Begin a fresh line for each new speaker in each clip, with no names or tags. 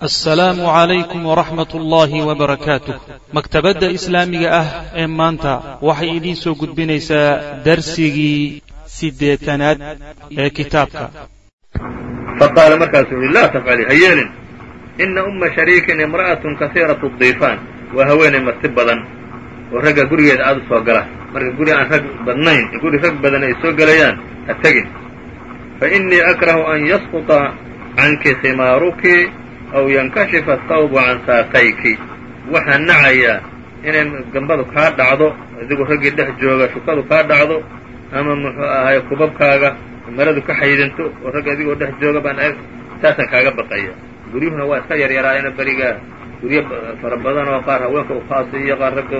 assalaamu calaykum waraxmat ullaahi wabarakaatuh maktabadda islaamiga ah ee maanta waxay idiin soo gudbinaysaa darsigii siddeetanaad ee kitaabka.
Faqaala markaasuu yihi laa tafcali ha yeelin. Ina umma shariikin imra'atun kasiiratu diifaan waa haweenay marti badan oo ragga gurigeeda aad u soo gala. Marka guri aan rag badnayn guri rag badan ay soo gelayaan ha tegin fa innii akrahu an yasquطa canki khimaaruki aw yankashifa athawbu can saaqayki waxaan nacayaa inay gambadu kaa dhacdo adigoo raggii dhex jooga shukadu kaa dhacdo ama muxuu ahay kubabkaaga maradu ka xaydinto oo ragga adigoo dhex jooga baan saasaan kaaga baqaya guryuhuna waa iska yaryaraayana berigaa guryo fara badan oo qaar haweenka u khaasa iyo qaar ragga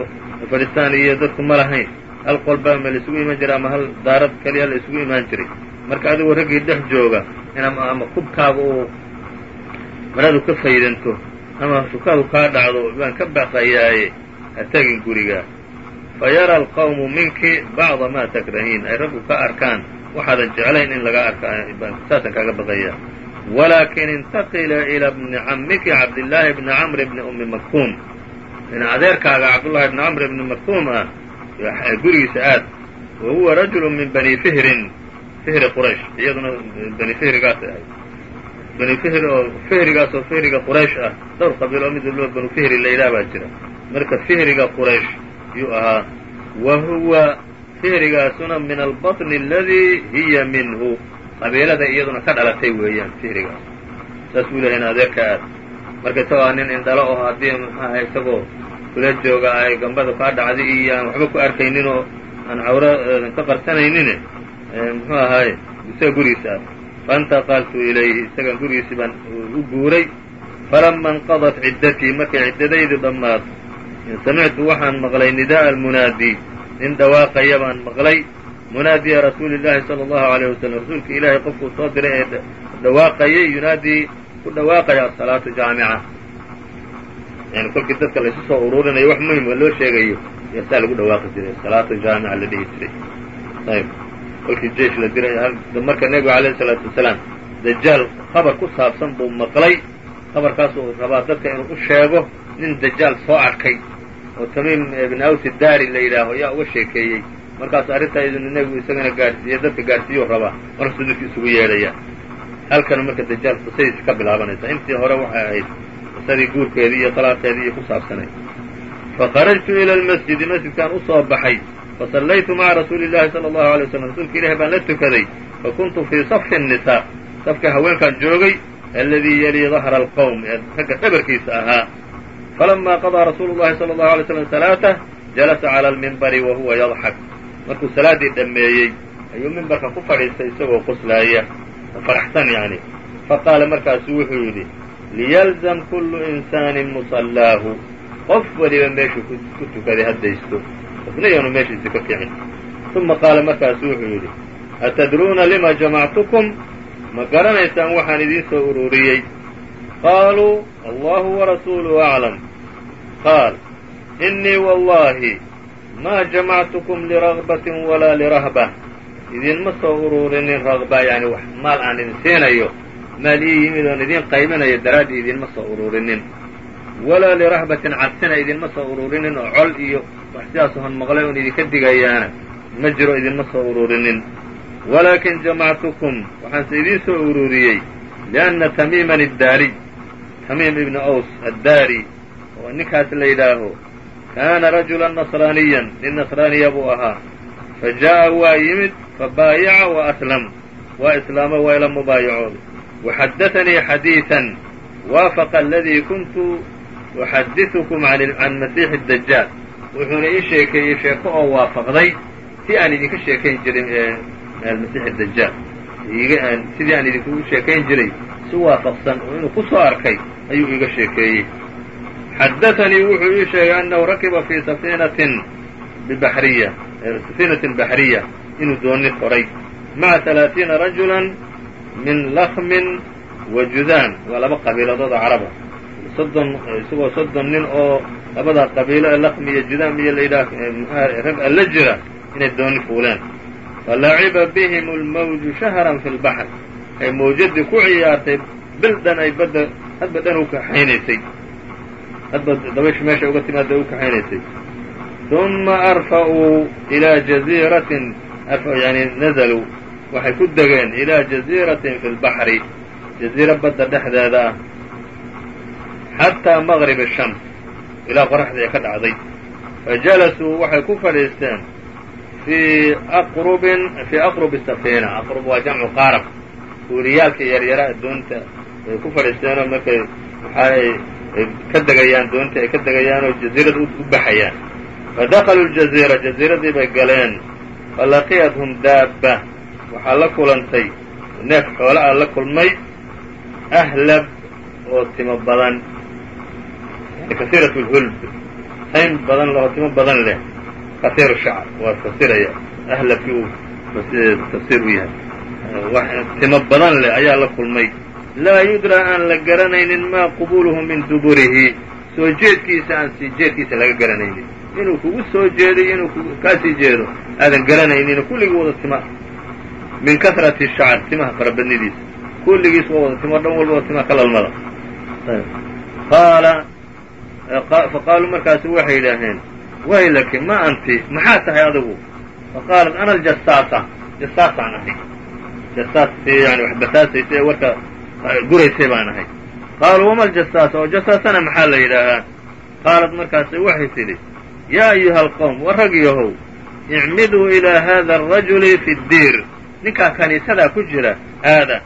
fadhistaan iyo dadku ma lahayn hal qolba ma la isugu imaan jiray ama hal daarad keliya la isugu imaan jiray marka adigoo raggii dhex jooga ama kubkaaga uu maradu ka faydanto ama shukadu kaa dhacdo baan ka baqayaaye ha tegin guriga. Fa yara alqawmu minki bacda maa takrahiin. Ay raggu ka arkaan waxaadan jeclayn in laga arka saasaan kaaga baqayaa. Walaakin intaqila ila bni cammiki cabdillaahi bni camr bni ummi maktuum. In adeerkaaga cabdullahi bni camr bni maktuum ah gurigiisa aad wa huwa rajulu min bani fihrin fihri quraysh iyaduna bani fihrigaas ahay bani fihri oo fihrigaas oo fihriga quraysh ah. Dhowr qabiil oo mid walba banu fihri layidhaha baa jira. Marka fihriga quraysh yuu ahaa. Wa huwa fihrigaasuna min albaطni aladii hiya minhu. Qabiilada iyaduna ka dhalatay weeyaan fihrigaas saas buu lehay in adeerka aad. Marka isagoo a nin indhalo oo haddii muxuaha isagoo kula jooga ay gambada kaa dhacday iyo aan waxba ku arkaynin oo aan cawro ka qarsanaynin muxuu ahaay isaga gurigiisa faintaqaltu ilayhi isagan gurigiisii baan u guuray falama inqadat ciddatii markay ciddadaydu dhammaad samictu waxaan maqlay nida'a almunaadi nin dhawaaqaya baan maqlay munaadiya rasuuli sala allahu alayh wasalam rasuulka ilaahay qofkuu soo diray ee dhawaaqayay yunaadii ku dhawaaqaya asalaatu jaamica yani kolkii dadka laysu soo uruurinayo wax muhiim oo loo sheegayo yaa saa lagu dhawaaqi jiray salaatu jaamica la dhihi jiray ayb kolkii jeish la diray marka nebigu alayh isalaatu wasalaam dajaal khabar ku saabsan buu maqlay. Khabarkaasuu rabaa dadka inuu u sheego nin dajaal soo arkay oo tamiim ibn awsi daari la yidhaaho yaa uga sheekeeyey. Markaasu arrintaa idinu nebigu isagana gaadhsiiye dadka gaadhsiiyuu rabaa markaasuu dadki isugu yeedhaya. Halkana marka dajaal qisadiisi ka bilaabanaysa. Intii hore waxay ahayd qisadii guurkeedii iyo talaaqeedii iyo ku saabsanay. Fakharajtu ila lmasjidi masjidkaan u baxay fasallaytu maca rasuuli llahi sala allahu alay waslam rasuulka ilahi baan la tukaday fakuntu fii safi الnisaa safka haweenkaan joogay aladii yalii dahra alqowm ee ragga dhabarkiisa ahaa falama qadaa rasuulu llahi sala allahu alay slam salaatah jalasa cala almimbari wa huwa yadxak markuu salaaddii dhammeeyey ayuu mimbarka ku fadhiistay isagoo qoslaaya faraxsan yani faqaala markaasu wuxuu yidhi liyalzam kullu insaanin musallaahu qof weliba meeshuu ku tukaday haddaysto yaanu meeshiisi ka kicin uma qaala markaasu wuxuu yidhi atadruuna lima jamactukum? Ma garanaysaan waxaan idiin soo ururiyey. Qaaluu allahu warasuuluhu aclam. Qaal innii wallahi maa jamactukum liragbatin walaa lirahba. Idinma soo ururinin ragba yani wax maal aan idin siinayo. Maal ii yimid oon idiin qaybinayo daraaddii idinma soo ururinin walaa lirahbatin cabsina idinma soo ururinin oo col iyo wax sidaasuhan maqlay oon idinka digayaana ma jiro idinma soo ururinin. Walaakin jamactukum waxaanse idiin soo ururiyey lianna tamiiman iddaariy tamiim ibna aws addaari oo ninkaas la yidhaaho kaana rajulan nasraaniyan nin nasraaniya buu ahaa. Fa jaa'a waa yimid fabaayaca wa aslam waa islaamo waa ila mubaayacooday waxaddatanii xadiidan waafaqa aladii kuntu uxadiثukum can masiixi dajaal wuxuuna ii sheekeeyey sheeko oo waafaqday si aan idinka sheekayn jirin masiixi dajaal sidii aan idinkugu sheekayn jiray si waafaqsan oo inuu ku arkay ayuu iiga sheekeeyey xadaanii wuxuu ii sheegay annahu rakiba fii safiinatin bibaxriya safiinatin baxriya inuu dooni koray maca ثalaaiina rajula min lakmin wa judaan waa laba qabiiladood oo soddon isagoo soddon nin oo labada qabiilo ee laqmi iyo judaam iyo layidhaah mxua ragca la eh, eh, jira inay dooni fuuleen. Falaciba bihim almawju shahran fi lbaxr ay mawjadii ku ciyaartay bil dhan ay badda hadba dhan u kaxaynaysay. Hadba dabayshu meeshay uga timaada u kaxaynaysay. ثuma arfa'uu ilaa jaziiratin yani nazaluu waxay ku degeen ilaa jaziiratin fi lbaxri jaziiro badda dhexdeeda ah xataa maqrib الshams ilaa qoraxdii ay ka dhacday. Fajalasuu waxay ku fadhiisteen fii aqrubin fii aqrubi safiina aqrub waa jamcu qaarab uuriyaalka yaryara doonta ay ku fadhiisteenoo markay waxaa ay ka degayaan doontii ay ka degayaan oo jaziirada u baxayaan. Fadakaluu ljaziira jaziiradii bay galeen. Falaqiyathum daabba. Waxaa la kulantay. Neef xoola a la kulmay. Ahlab oo timo badan kasiirat lhulb tayn badan leh oo timo badan leh. Kasiir shacr waa fasiraya ahlabkii uu tafsiir u yahay. Timo badan leh ayaa la kulmay. Laa yudraa aan la garanaynin maa qubuluhu min duburihi. Soo jeedkiisa aan sii jeedkiisa laga garanaynin. Inuu kugu soo jeeday inuu kaasii jeedo aadan garanaynin kulligii wada tima min kasrati shacr timaha farabadnidiisa kulligiis waa wada timo dhan walba timaha ka lalmada. Qaala faqaaluu markaasu waxay yidhaaheen waylaki ma anti maxaa tahay adigu faqaalat ana aljasaasa jasaasaan ahay jasaastii yani wax basaasaysa ee warka guraysay baan ahay qaaluu wama aljasaasa oo jasaasana maxaa la yidhaahaa qaalat markaasi waxay tidhi yaa ayuha alqowm wa rag icmiduu ilaa hada arajuli fi ddiir ninkaa kaniisadaa ku jira aada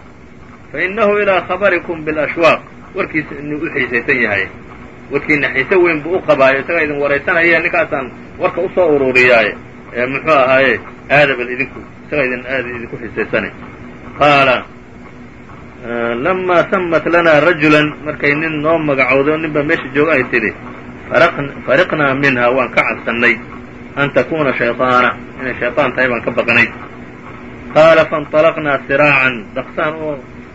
fa innahu ilaa khabarikum bilashwaaq warkiisa inuu u yahay warkiina xiise weyn buu u qabaayo isagaa idin waraysanaya ninkaasaan warka usoo ururiyaaye ee muxuu ahaaye aadabal idinku isagaa idin aada idinku xiisaysanay qaala lamaa samat lanaa rajulan markay nin noo magacowday oo nin baa meesha jooga ay tidhi fariqnaa minha waan ka cabsannay an takuuna shayطaana inay shayطaan tahay baan ka baqnay qaala faاnطalaqnaa siraacan daqsaan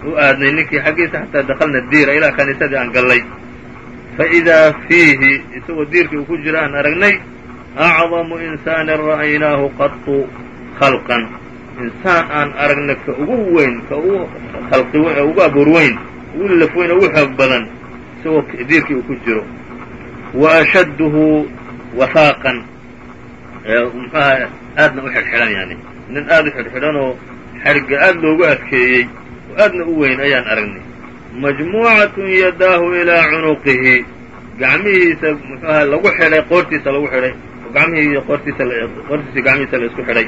u aadnay ninkii xaggiisa xataa dakalna diira ilaa kaniisadii aan gallay faidaa fiihi isagoo diirkii uu ku jira aan aragnay acdamu insaanin ra'aynaahu qatu khalqan insaan aan aragna ka ugu weyn ka ugu khalqi weyn ugu abuur weyn ugu laf weyn oo ugu xoog badan isagoo diirkii uu ku jiro wa ashadduhu wahaaqan muxuaha aadna u xidhxidhan yani nin aada u xidhxidhan oo xadhigga aada loogu adkeeyey oo aadna u weyn ayaan aragnay majmuucatun yadaahu ilaa cunuqihi. Gacmihiisa muxuaha lagu xidhay qoortiisa lagu xidhay. Oo gacmihii qoortiisa qoortiisa gacmihiisa la isku xidhay.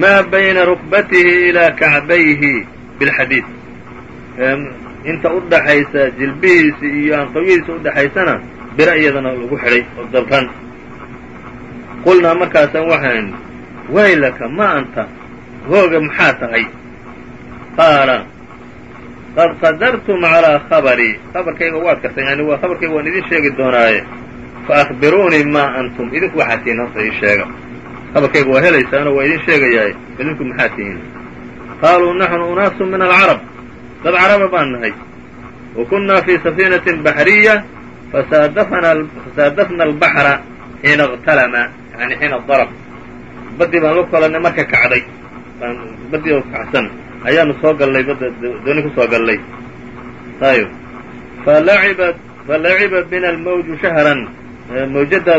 Maa bayna rukbatihi ilaa kacbayhi bilxadiid inta u dhaxaysa jilbihiisa iyo anqawihiisa u dhaxaysana bira iyadana lagu xidhay oo dabran qulnaa markaasaan waxaan waylaka ma anta hooga maxaa tahay? Qaala qad qadartum calىa khabarii khabarkayga waad kartay yani waa khabarkayga waan idin sheegi doonaaye faأkhbiruunii maa antum idinku waxaa tihiin horta ii sheega khabarkayga waa helaysaanoo waa idin sheegayaaye idinku maxaa tihiin qaaluu naxnu unaasu min alcarab dad caraba baan nahay wa kunnaa fii safiinatin baxriya fasaadafna albaxra xiina اqtalama yani xiina darab baddii baan la kolannay marka kacday baan baddii oo kacsan ayaanu soo gallay badda dooni ku soo gallay. Ayb falaciba falaciba bina shahran. Mawjadda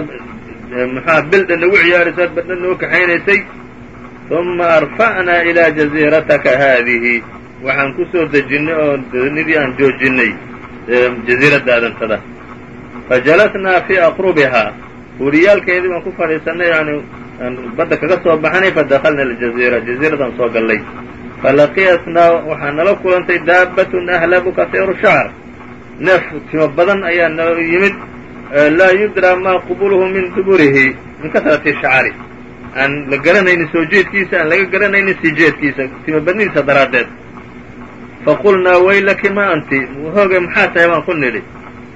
muxua bildha nagu ciyaarayso ad badna noo kaxaynaysay. Uma arfa'naa ilaa jaziirataka haadihi. Waxaan ku dejinnay oo doonidii aan joojinnay jaziiradaadantada fajalasnaa fii aqrubihaa. Huuriyaalkeedii baan ku fadhiisannay yani badda kaga soo baxanay fadakalna aljaziira. Jaziiradaan soo gallay falaqiyatnaa waxaa nala kulantay daabbatun ahlabu kasiiru shacr neef timo badan ayaa noo yimid laa yudraa maa qubuluhu min duburihi min kasrati shacri aan la garanaynin soo jeedkiisa aan laga garanaynin sii jeedkiisa timo badnidiisa daraaddeed. Faqulnaa waylaki ma anti hooge maxaa tahay baan ku nidhi?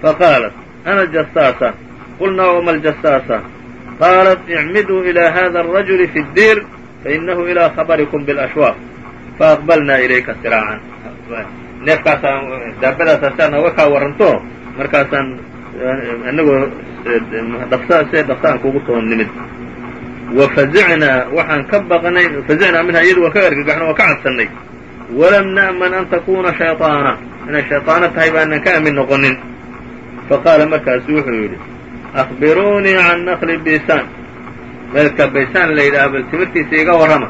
Faqaalat ana jasaasa qulnaa wama aljasaasa qaalat icmiduu ilaa hada arajuli fi ddiir fainahu ilaa khabarikum biاlashwaaq faaqbalnaa ilayka siraacan neefkaasaan daabadaas asaa nooga kaa waranto markaasaan anagoo dhaqsa see dhaqsa kugu soo nimid wa fazicnaa waxaan ka baqnay fazinaa minha iyadu waan ka argagaxno waan ka cabsannay walam na'man an takuna shayطaana inay shayطaano tahay baanan ka amin noqonin faqaala markaasu wuxuu yidhi akbiruunii can naqli baysaan meelka baysaan la yidhaah bal timirtiisa iga warrama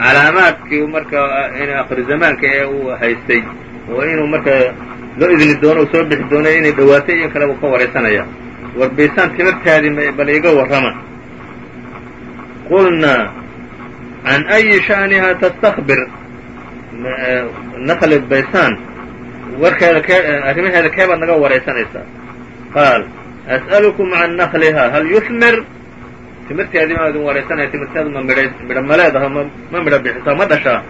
calaamaadkii marka akri zamaanka ee uu haystay oo inuu marka loo idni doono soo bixi doono inay dhowaatay iyo kale uu ka waraysanaya war baysaan bal iga warrama. Qulnaa can أyi sha'niha tastakbir? Naqli baysaan. Warkeeda kee arrimaheeda kee baad naga waraysanaysaa qaal as'alukum can naqliha hal yuhmir timirteedii maadin waraysanaya timirteedu ma midhay midho ma leedaha ma midho bixisaa ma dhashaa.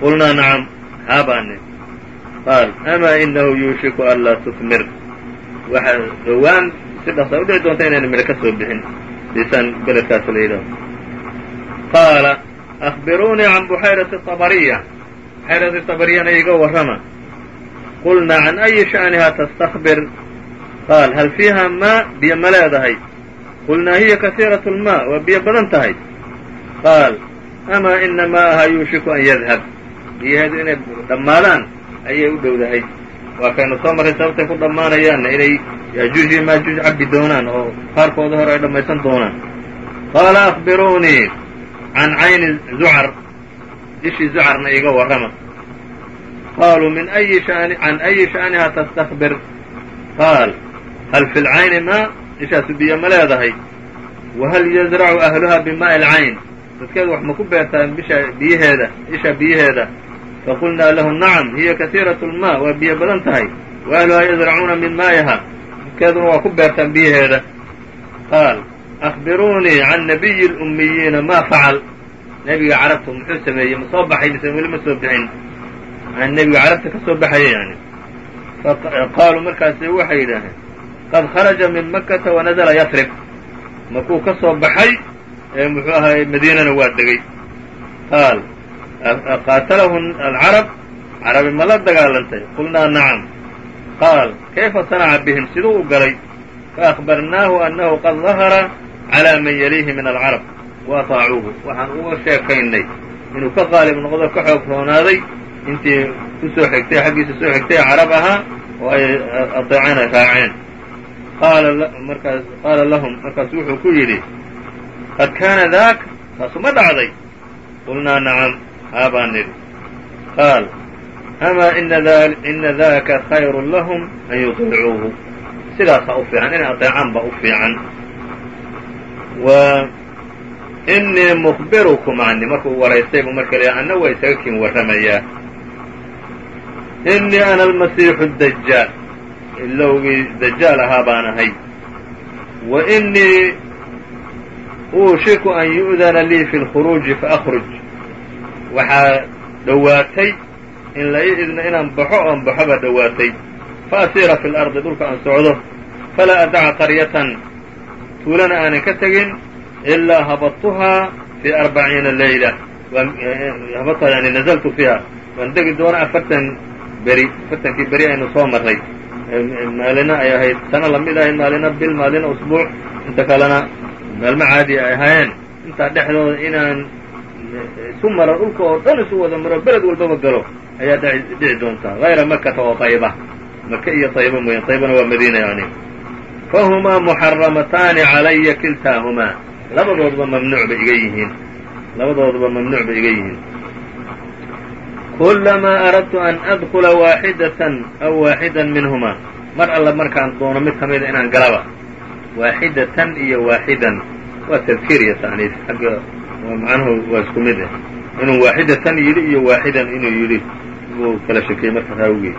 Qulnaa nacam haa baani qaal amaa inahu yuushiku an laa tutmir dhowaan si dhaqsaa u dhici doonta inayna midho ka bixin bisaan beledkaas la yidhaaho qaala akhbiruunii can buxayrati طabariya buxayrati طabariyana iga warrama. Qulnaa can ayi sha'nihaa tastakbir. Qaal hal fiiha maa biyo ma leedahay qulnaa hiya kasiiraة الmaa waa biyo badan tahay qaal amaa ina maaha yuushiku an yadhab biyaheedu inay dhammaadaan ayay u dhowdahay waa kaynu soo marray sababtay ku dhammaanayaanna inay yaajuuj iyo maajuuj cabbi doonaan oo qaarkooda hore ay dhammaysan doonaan qaala أخbiruunii can cayni zucar ishii zucarna iga warrama qaaluu min ayi shani can ayi sha'niha tastakbir qaal hal fi lcayni maa ishaasu biyo ma leedahay. Wahal yazracu ahluha bimaa'i alcayn dadkeedu wax ma ku beertaan bisha biyaheeda isha biyaheeda. Faqulnaa lahu nacam hiya kasiirat lmaa waa biyo badan tahay. Wa ahluhaa yazracuuna min maa'iha. Dadkeeduna waa ku beertaan biyaheeda. Qaal akhbiruunii can nabiyi lummiyiina maa facal. Nebiga carabtu muxuu sameeyey ma soo baxay mise weli ma soo bixin. Nebiga carabta ka soo baxaya yani qaaluu markaas waxay yidhaaheen qad kharaja min makata wanazla yasrib markuu ka soo baxay muxuu ahaay madiinana waa degay qaal qaatalahu alcarab carabi ma la dagaalantay qulnaa nacam qaal kayfa sanaca bihim siduu u galay faأkbarnaahu annahu qad dahara calى man yaliihi min alcarab waataacuuhu waxaan uga sheekaynay inuu ka qaalib noqdo ka xoog roonaaday intii ku soo xigtay xaggiisa soo xigtay carab ahaa oo ay adeecana raaceen qaala lahum markaasu wuxuu ku yidhi qad kaana daak taasu ma dhacday qulnaa nacam haa baan nidhi qaal amaa ina daka khayru lahum an yuطiicuuhu sidaasaa u fiican inay ateecaan ba u fiican inii mukbirukum cani markuu waraystaybu marka l anna waa isaga kin warramayaa inii ana almasiixu dajaal ilowgii dajaal ahaa baan ahay. Wa inii uushiku an yu'dana lii fi lkhuruuji faakruj waxaa dhowaatay in la ii idno inaan baxo oon baxo baa dhowaatay faasiira fi lardi dhulka aan socdo. Falaa adaca qaryatan tuulana aanan ka tegin ilaa habadtuhaa fii arbaciina layla habadtuhaa yani nazaltu fiiha. Waan degi doona afartan beri afartankii beri aynu soo marray maalina ay ahayd sano la mid ahayd maalina bil maalina usbuuc inta kalena maalmo caadi ay ahaayeen intaa dhexdooda inaan isu maro dhulka oo dhan isu wada maro beled walbaba galo ayaa dhici doontaa hayra makata oo tayba maka iyo tayba mooyaan taybana waa madiina yani fahumaa muxaramataani calaya kiltaahumaa labadooduba mamnuuc bay iga yihiin labadooduba mamnuuc bay iga yihiin kulamaa aradtu an adkula waaxidatan aw waaxidan minhumaa mar alla markaan doono mid ka inaan galaba waaxidatan iyo waaxidan waa tadkiir iyo ta'niis xagga macnuhu waa isku mid ah inuu waaxidatan yidhi iyo waaxidan inuu yidhi buu kala shekeyey marka raawigii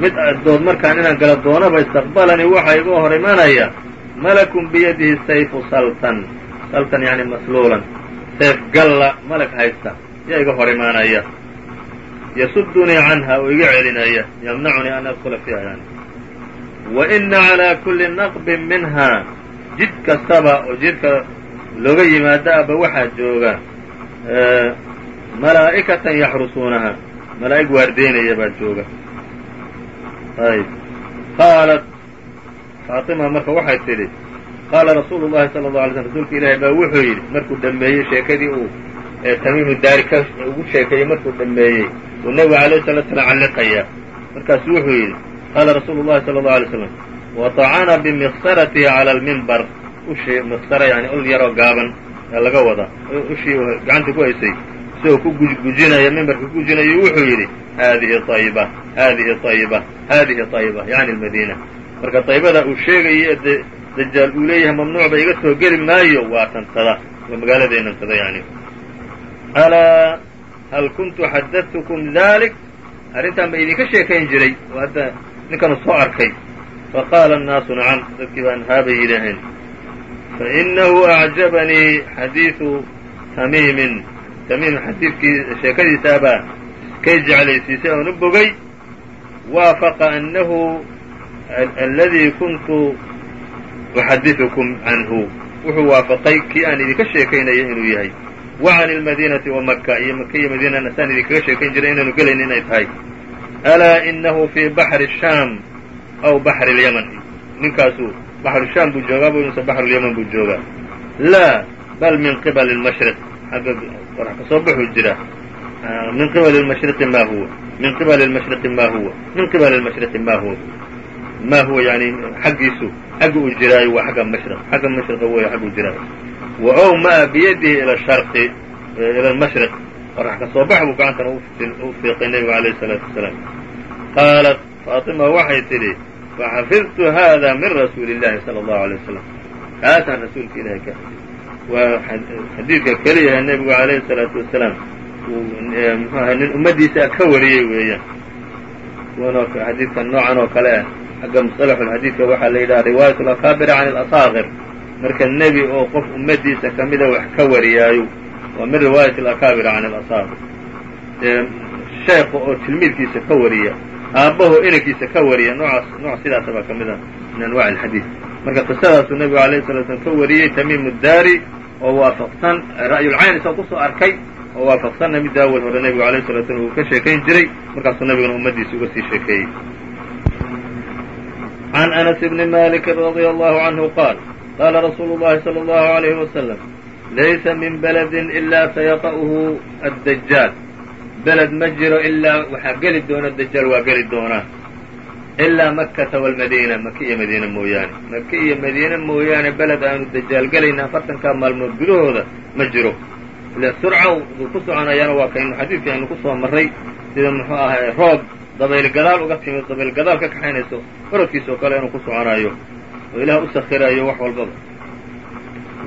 mid dood markaan inaan gala doonaba istaqbalanii waxaa iga hor imanaya malakun biyadihi sayfu saltan saltan yani masluulan sayf galla malag haysta yaa iga hor imaanaya yasudunii canha oo iga celinaya yamnacunii an adkula fiiha yani wa ina calaa kulli naqbin minhaa jid kastaba oo jidka looga yimaado aba waxaa jooga malaa'ikatan yaxrusuunaha malaa'ig waardeynaya baa jooga. Ayb qaalat faatima marka waxay tidhi qaala rasuulu llahi sala allau alay slm rasuulka ilaahi baa wuxuu yidhi markuu dhammeeyey sheekadii uu tamiimu daari ka ugu sheekeeyey markuu dhammeeyey uu nebigu alayh salatu slam calliqaya. Markaasuu wuxuu yidhi qaala rasuulu llahi sala allau alay slam watacana bimiksaratihi cala almimbar ushii miksara yani ul yaroo gaaban ee laga wada. Ushii gacanta ku haysay. Isagoo ku gujinaya mimbarka ku gujinayo wuxuu yidhi haadihi ayiba haadihi ayiba haadihi ayiba yani almadiina. Marka aybada uu sheegayo ee dajaal uu leeyahay mamnuucba iga soo geli maayo waa tantada. Waa magaaladeenantada yani alaa hal kuntu xadadtukum dalik arrintan ba idinka sheekayn jiray oo hadda ninkanu soo arkay faqaala annaasu nacam dadkii baan haabay yidhaaheen fainahu acjabanii xadiidu tamiimin tamiim xadiidkii sheekadiisaabaa iskay jeclaysiisay oon u bogay waafaqa annahu aladii kuntu uxadiثukum canhu wuxuu waafaqay kii aan idinka sheekaynaya inuu yahay wa can اlmadiinati wa maka iyo maka iyo madiinana saan idinkaga sheekayn jiray inaanu gelayn inay tahay alaa inahu fii baxri shaam aw baxri اlyaman ninkaasu baxru shaam buu joogaa bu mise baxru lyaman buu joogaa laa bal min qibali اlmashriq xagga qorax ka soo baxuu jira min qibali اlmashriqi ma huwa min qibali اlmashriqi ma huwa min qibali اlmashriqi ma huwa ma huwa yani xaggiisu xagga uu jiraayo waa xagga mashriq xagga mashriqa wey xagga uu jiraayo waow maa biyadihi ila shari ila almashriq qorax ka bax buu gacantana u fiiqay nebigu calayhi salaatu wasalaam qaalat faatima waxay tidhi faxafidtu hada min rasuuli illahi sala allahu alay wasalam kaasaan rasuulka ilaahay ka xifdi waa xadiidka keliyaha nebigu calayhi salaatu wasalaam nin ummaddiisa ka wariyey weeyaan wn xadiidkan noocan oo kale ah xagga musalaxulxadiidka waxaa la yidhaha riwaayat alakaabira can alasaaqir marka nebi oo qof ummadiisa ka mida wax ka wariyaayo waa min riwaayat alakaabir can alasaar sheekha oo tilmiidkiisa ka wariya aabbaho inankiisa ka wariya noocaas nooc sidaasa baa ka mid a min anwac alxadiid marka qisadaasuu nebigu alayh salaa slam ka wariyey tamiim uddaari oo waafaqsan ra'yulcayn isao arkay oo waafaqsanna middaa awal hore nebigu alayh salaa slam uu ka sheekayn jiray markaasuu nebiguna ummadiisa uga sii sheekeeyey. Can anas bni malik radi allahu canhu qaal qaala rasuulu llahi sala allahu alayhi wasalam laysa min beledin ilaa sayaqa'uhu addajaal beled ma jiro ilaa waxaa geli doona dajaal waa geli doonaa ilaa makkata waalmadiina maka iyo madiina mooyaane maka iyo madiina mooyaane beled aanu dajaal gelayna afartankaa maalmood gudahooda ma jiro ila surca wuu ku soconayaana waa kaynu xadiidkii aynu ku soo marray sida muxuu ahay roob dabaylgadaal uga timid dabaylgadaal ka kaxaynayso orodkiisoo kale inuu ku soconayo oo ilaah u sakhiraayo wax walbaba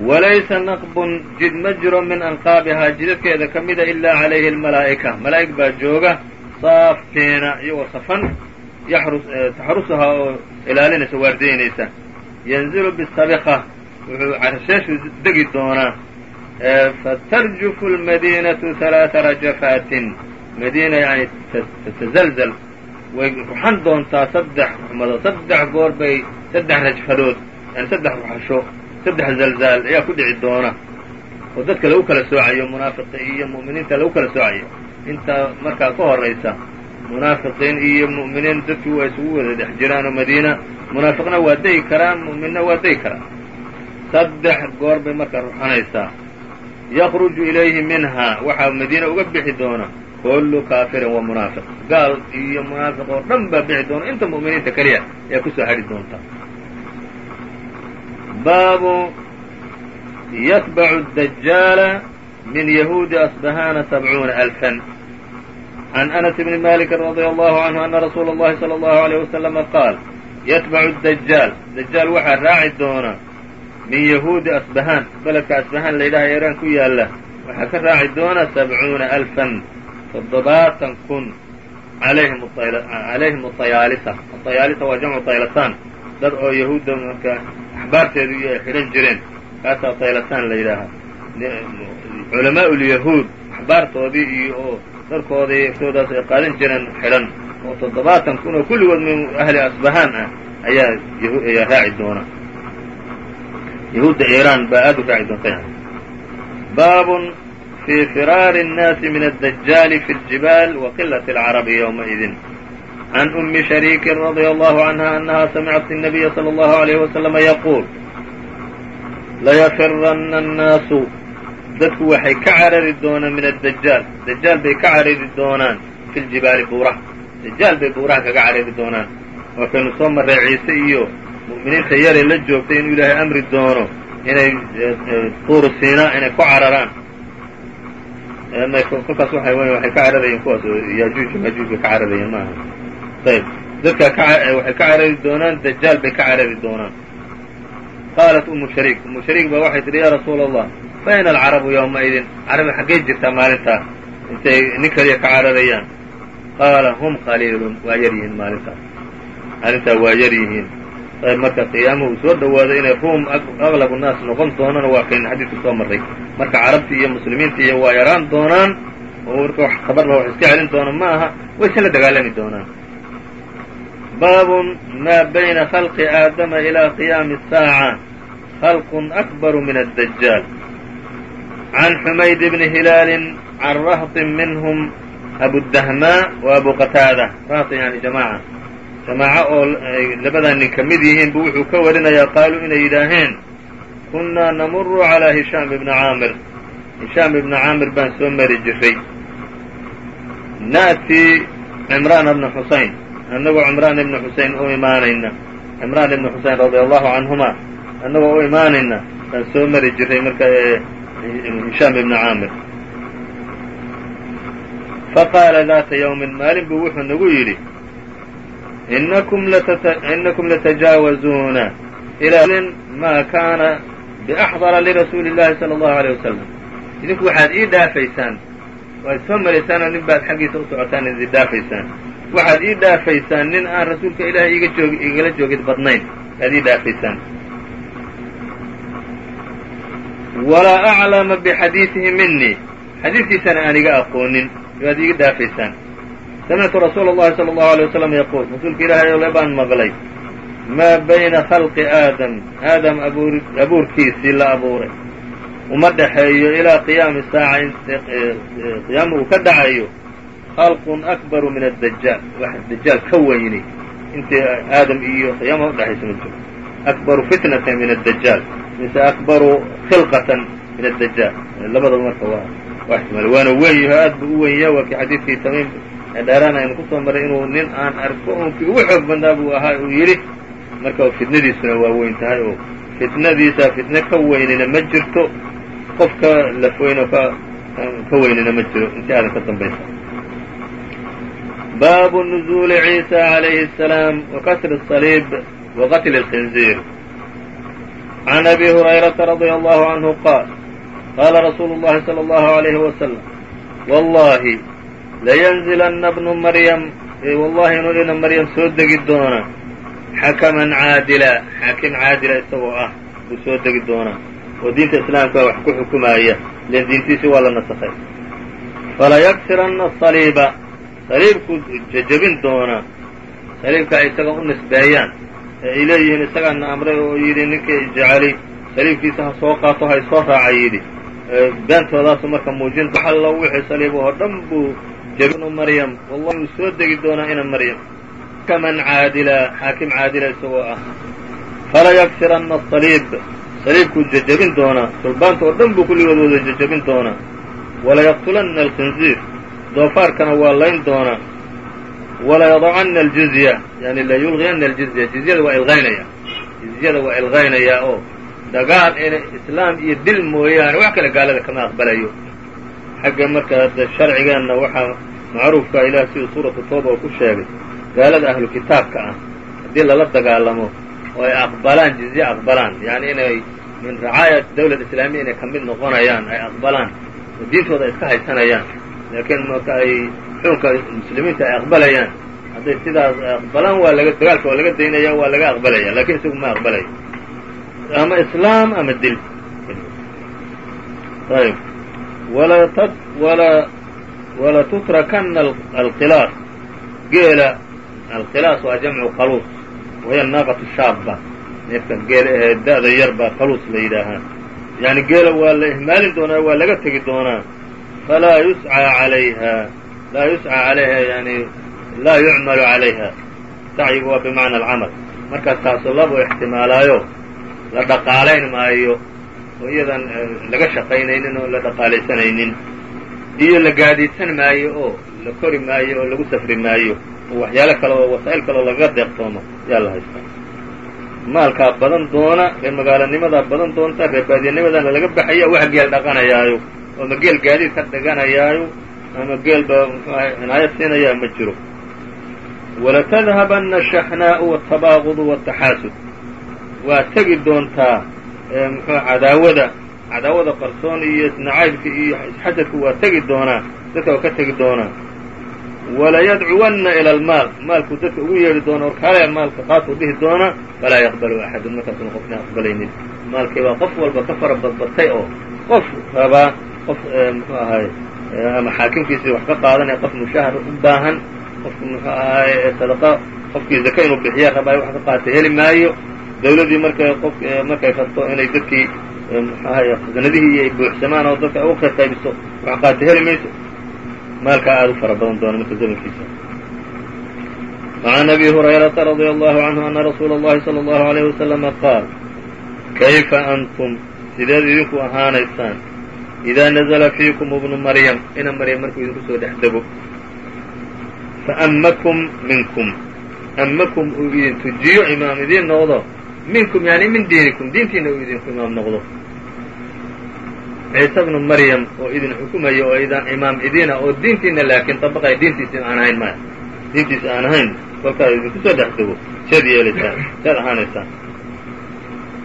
walaysa naqbun jid ma jiro min anqaabihaa jidadkeeda ka mida ilaa calayhi almalaa'ika malaa'ig baa jooga saafiina iyagoo safan taxrusuhaa oo ilaalinaysa waardaynaysa yanzilu bisabiqa wuxuu carasheeshu degi doonaa fatarjufu almadiinatu halaaa rajafaatin madiina yani tatazalzal way ruxan doontaa saddex ruxmadood saddex goor bay saddex rajfadood yani saddex ruxasho saddex zalzaal ayaa ku dhici doona. Oo dadka lagu kala soocayo munaafiqi iyo mu'miniinta lagu kala soocayo. Intaa markaa ka horaysa munaafiqiin iyo mu'miniin dadku waa isugu wada dhex jiraanoo madiina. Munaafiqna waa degi karaan mu'minna waa degi karaan. Saddex goor bay markaa ruxanaysaa. Yakruju ilayhi minhaa waxaa madiina uga bixi doona kullu kaafirin wa munaafiq. Gaal iyo munaafiq oo dhan baa bixi doona inta mu'miniinta keliya ayaa ku soo hadhi doonta. Baabu yatbacu dajaala min yahuudi asbahaana sabcuuna alfan. Can anas bni maliki radia allahu canhu ana rasuula اllahi salى allahu alayh wasalama qaal yatbacu dajaal dajaal waxaa raaci doona min yahuudi asbahaan beledka asbahaan layidhaha eeraan ku yaalla. Waxaa ka raaci doona sabcuuna alfan toddobaatan kun alayhim calayhim atayaalisa atayaalisa waa jamcu taylataan dad oo yahuudda marka axbaarteedu iyo xidhan jireen kaasaa taylataan la yidhaahaa culamaa ulyahuud axbaartoodii iyo oo dharkoodii eftoodaas ay qaadan jireen xidhan oo toddobaatan kun oo kulligood min ahli asbahaan ah ayaa ayaa raaci doona yahuudda iiraan baa aad u raaci doonta baabun fii firaari الnaasi min addajaali fi اljibaal wa qilaة اlcarabi ywmaidin can أmi shariiki radيa allahu canha anaha samicت الnabiya slى اllahu عalayh waslama yaquul layafirana الnaasu dadku waxay ka carari doonaan min addajaal dajaal bay ka carari doonaan fi ljibaali buuraha dajaal bay buuraha kaga carari doonaan waa kaynu soo marray ciise iyo mu'miniinta yaree la joogtay inuu ilaahay amri doono inay tuuru siinaa inay ku cararaan kolkaas wey waxay ka cararayeen kuwaas yaajuuj maajuuj ka cararayeen maaha ayb dadka waxay ka carari doonaan dajaal bay ka carari doonaan qaalat umu shariik umu shariik baa waxay tidhi ya rasuula allah faina alcarabu yowmaidin carabi xaggay jirtaa maalintaa intay nin ka cararayaan qaala hum qaliilun waa yar yihiin maalintaas maalintaa waa yar yihiin ayb marka qiyaama uu soo dhowaaday inay ruum aqlabu naas noqon doonana waa kayn xadiidka soo marray. Marka carabtii iyo muslimiinta iyo waa yaraan doonaan oo marka wax tabarna wax iska celin doona ma aha way isla dagaalami doonaan. Baabun maa bayna khalqi aadama ilaa qiyaami الsaaca khalqun akbaru min addajaal can xumayd bni hilaalin can rahtin minhum abudahmaa wa abu qataada. Rahtin yani jamaaca jamaaco oo labadaa nin ka mid yihiin bu wuxuu ka warinayaa qaaluu inay yidhaaheen kunnaa namuru calىa hishaam ibni caamir. Hishaam ibni caamir baan soo mari jiray na'tii cimraan bna xusayn. Annagoo cimraan ibni xusayn u imaanayna. Cimraan ibni xusayn radia allahu canhuma annagoo u imaanayna baan soo mari jiray marka hishaam ibni caamir. Faqaala daata yawmin maalin buu wuxuu nagu yidhi inakum latajaawazuuna ilaa maa kaana biaxdara lirasuuli اllahi salى اllahu alيyه wasalam idinku waxaad ii dhaafaysaan waad soo maraysaanoo nin baad xaggiisa u socotaan id dhaafaysaan waxaad ii dhaafaysaan nin aan rasuulka ilaahay iga joog igala joogid badnayn aad ii dhaafaysaan walaa aclama bixadiidihi minii xadiidkiisana aan iga aqoonin waad iiga dhaafaysaan samictu rasuula اllahi salى اllahu alيه wasalam yaquul rasuulka ilaahay ole baan maqlay maa bayna khalqi aadam aadam abuurkiisii la abuuray uma dhexeeyo ilaa qiyaami saaca qiyaama uu ka dhacayo khalqun akbaru min addajaal wax dajaal ka weyni intii aadam iyo qiyaamaha udhexaysa ma jiro akbaru fitnatan min addajaal mise akbaru khilqatan min addajaal labadaba marka waa waa ixtimaal waana weyn yaho aad buu u weyn yaha waa kii xadiidkii tamiim dheeraan aynu ku soo maray inuu nin aan arko unkii ugu xoog badnaa buu ahaa uu yidhi marka fitnadiisuna waa weyn tahay oo fitnadiisa fitne ka weynina ma jirto qofka lafweynoo ka ka weynina ma jiro intii aadan ka dambaysa baabu nuzuuli ciisa عalayhi الsalaam wa kasri الصaliib wa qatli اlkhinziir can abi hurayrata radia allahu canhu qaal qaala rasuulu اllahi salى اllahu عalayhi wasalam wallahi layanzilanna bnu maryam wallahi inuu ina maryam soo degi doona xakaman caadila xaakim caadila isagoo ah buu soo degi doonaa oo diinta islaamka wax ku xukumaaya. len diintiisii waa la nasakhay. falayaksiranna asaliiba saliibkuu jejebin doonaa saliibka ay isaga u nisbeeyaan. ee ay leeyihiin isagaana amray oo yidhi ninkii jeceli saliibkiisa ha soo qaato ha isoo raaca yidhi. beentoodaasuu marka muujin allo wixii saliib oo dhan buu jebinu maryam wallahi wuu soo degi doonaa ina maryam kaman caadila xaakim caadila isagoo ah falayaksiranna asaliib saliibkuu jejebin doonaa sulbaanta oo dhan buu kulligood wada jejebin doonaa walayaqtulanna alkhinziir doofaarkana waa layn doonaa walayadacanna aljizya yani layulqiyanna aljizya jizyada waa ilqaynaya jizyada waa ilqaynayaa oo dagaal in islaam iyo dil mooyaane wax kale gaalada kama aqbalayo xagga marka sharcigeenna waxaa macruufka ilaah siduu suuratu tooba oo ku sheegay gaalada ahlu kitaabka ah haddii lala dagaalamo oo ay aqbalaan jizye aqbalaan yani inay min racaayat dawlad islaamiya inay ka noqonayaan ay aqbalaan oo diintooda iska haysanayaan laakiin marka ay xukunka muslimiinta ay aqbalayaan hadday sidaas aqbalaan waa laga dagaalka waa laga daynaya waa laga aqbalaya laakiin isagu ma aqbalayo ama islaam ama dil. Ayb wala tutrakana alqilaas geela alqilaas waa jamcu qaluus wahiya naaqatu shaaba neefka geela ahee da'da yar baa qaluus la yidhaahaa yani geela waa la ihmaalin doonaa waa laga tegi doonaa falaa yuscaa alayha laa yuscaa calayha yani laa yucmalu calayha sacyigu waa bimacna alcamal markaas taasu labo ixtimaalaayo la dhaqaalayn maayo oo iyadan laga shaqaynaynin oo la dhaqaalaysanaynin iyo la gaadiidsan maayo oo la kori maayo oo lagu safri maayo. Oo waxyaalo kale oo wasaa'il kale oo lagaga deeqtoomo yaa la haystaa maalkaa badan doona reer magaalanimadaa badan doonta reer baadiyanimadana laga baxaya wax geel dhaqanayaayo. Ama geel gaadiid ka dhiganayaayo ama geel ba mxuaha cinaayad siinayaa ma jiro. Walatadhabana ashaxnaa'u waaltabaaqudu waaltaxaasud waa tegi doontaa muxuu cadaawada cadaawada qarsoon iyo isnacaybka iyo isxasadku waa tegi doonaa dadka waa ka tegi doonaa. Walayadcuwanna ila almaal maalkuu dadka ugu yeedhi doona or kale maalka qaasuu dhihi doonaa falaa yaqbalu axadun markaasuna qofna aqbalaynin. Maalkii baa qof walba ka fara badbatay oo qof rabaa qof muxuu ahay ama xaakimkiisii wax ka qaadanaya qof mushahar u baahan qofku muxuu ahay sadaqa qofkii zaka inuu bixiya rabaayo wax ka qaatay heli maayo dawladdii markay qof markay rabto inay dadkii muxuu ahay sanadihii ay buuxsamaan oo dadka u qaybiso wax qaatay heli mayso maalkaa aad u fara badan doona marka zamankiisa وعn أbي هuريرaةa رضي الله عنه أنa رsuuل الlahi صلى الله عليه وسلم qاal kayfa أntm sideed idinku ahaanaysaan إida نزلa فيكم بnu maryam ina maryam markuu idinku soo dhex dego faأmkm minkm amakum uu idin tujiyo imaam idiin noqdo minkum yani min diinikum diintiina uu idinku imaam noqdo. Ciise bnu maryam oo idin xukumaya oo idan imaam idiina oo diintiina laakiin dabaqaya diintiisi aan ahayn maya diintiisa aan ahayn kolkaad idinku soo dhex dego seed yeelaysaan seed ahaanaysaan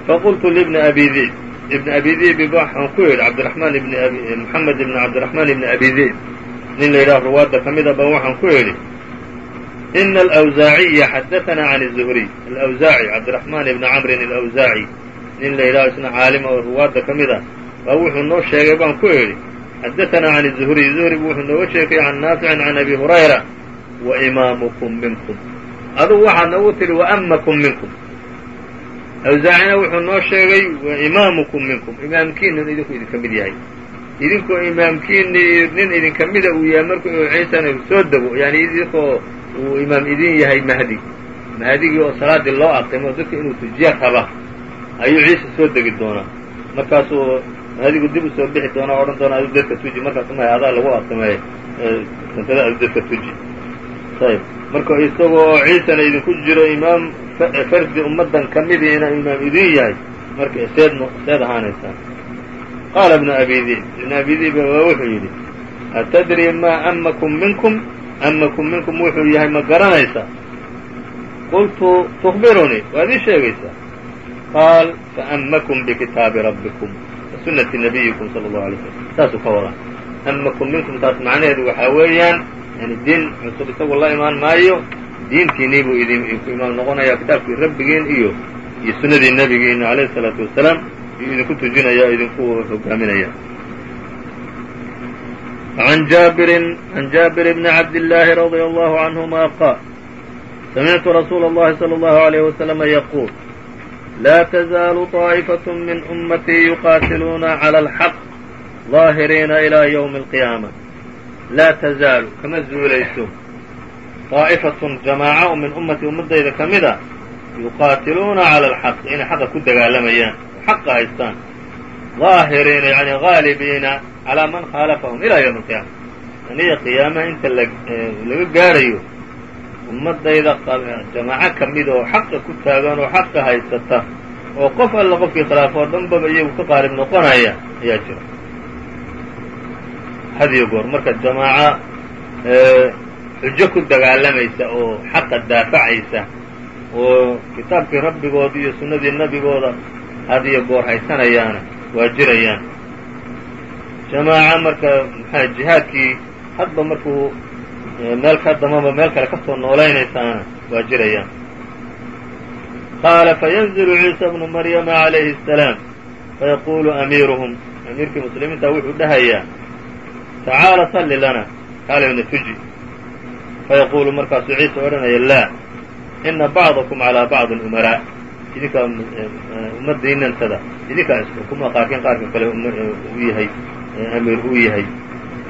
faqultu libni abi diib ibni abi diibi waxaan ku yidhi cabdiraxmaan ibni moxamed ibni cabdiraxmaan ibni abi diib nin la yidhaha ruwaadda ka mida ba waxaan ku yidhi ina alawsaaciya xadaanaa can الzuhriy alawsaaci cabdiraxmaan ibni camrin alawsaaci nin la yidhaho isna caalima oo ruwaadda ka mid ah baa wuxuu noo sheegay baan ku idhi xadaanaa can الzuhriy zuhrigu wuxuu nooga sheekay can naaficin can abi hurayra wa imaamukum minkum adugu waxaad noogu tidhi waamakum minkum awsaacina wuxuu noo sheegay wa imaamukum minkum imaamkiina idinku idinka mid yahay idinkoo imaamkiini nin idinka mida uu yahay markuu ciisana soo dego yani idinkoo uu imaam idin yahay mahdi. Mahdigii oo salaaddii loo aqimo dadka inuu tujiya raba ayuu ciise soo degi doonaa. Markaasuu mahdigu dib u soo bixi doonaa odhan doona adu dadka tuji. Markaasu ma adaa lagu aqimay santada adu dadka tuji. Ayb marka isagoo ciisana idinku jiro imaam fardi ummaddan ka midiina imaam idin yahay marka seed seed ahaanaysaan qaala ibnu abi diib ibnu abi diib waa wuxuu yidhi atadri maa amakum minkum amakum minkum wuxuu yahay ma garanaysa qultu tukbirunii waad ii sheegaysaa qaal faamakum bikitaabi rabbikum wa sunati nabiyikum sala allahu alay slam saasuu ka wadaa amakum minkum taas macnaheedu waxaa weeyaan yani diin cusub isagu la imaan maayo diintiinii buu idinku imaam noqonayaa kitaabkii rabbigiin iyo iyo sunnadii nebigiina alayhi الsalaatu wasalaam iyuu idinku tujinaya idinku hogaaminaya عن جابر عن جابر بن عبد الله رضي الله عنهما قال سمعت رسول الله صلى الله عليه وسلم يقول لا تزال طائفة من أمتي يقاتلون على الحق ظاهرين إلى يوم القيامة laa tazaalu kama zuulayso طaa'ifatun jamaaca oo min ummati ummaddayda ka mid a yuqaatiluuna cala alxaqi inay xaqa ku dagaalamayaan xaqa haystaan ظaahiriina yani gaalibiina calaa man khaalafahum ilaa ywmi alqiyaama aniya qiyaamaha inta laga gaarayo ummaddayda jamaaco ka mid oo xaqa ku taagan oo xaqa haysata oo qof alla qofkii khilaafo o iyagu ka qaalib noqonaya ayaa jira hadiyo goor marka jamaaca xujo ku dagaalamaysa oo xaqa daafacaysa oo kitaabkii rabbigooda iyo sunnadii nebigooda hadiyo goor haysanayaana waa jirayaan jamaaca marka maxaa jihaadkii hadba markuu meel ka damaba meel kale ka soo noolaynaysaana waa jirayaan qaala fayanzilu ciisa bnu maryama calayhi الsalaam fayaquulu amiiruhum amiirkii muslimiinta wuxuu dhahayaa tacaala salli lana kaalayna tuji fayaquulu markaasuu ciisa odhanaya laa ina bacdakum calaa bacdi umaraa idinkaa um, um, uh, ummadda inantada idinkaa iskukuma qaarkin qaarka kale uh, u yahay uh, amiir u yahay.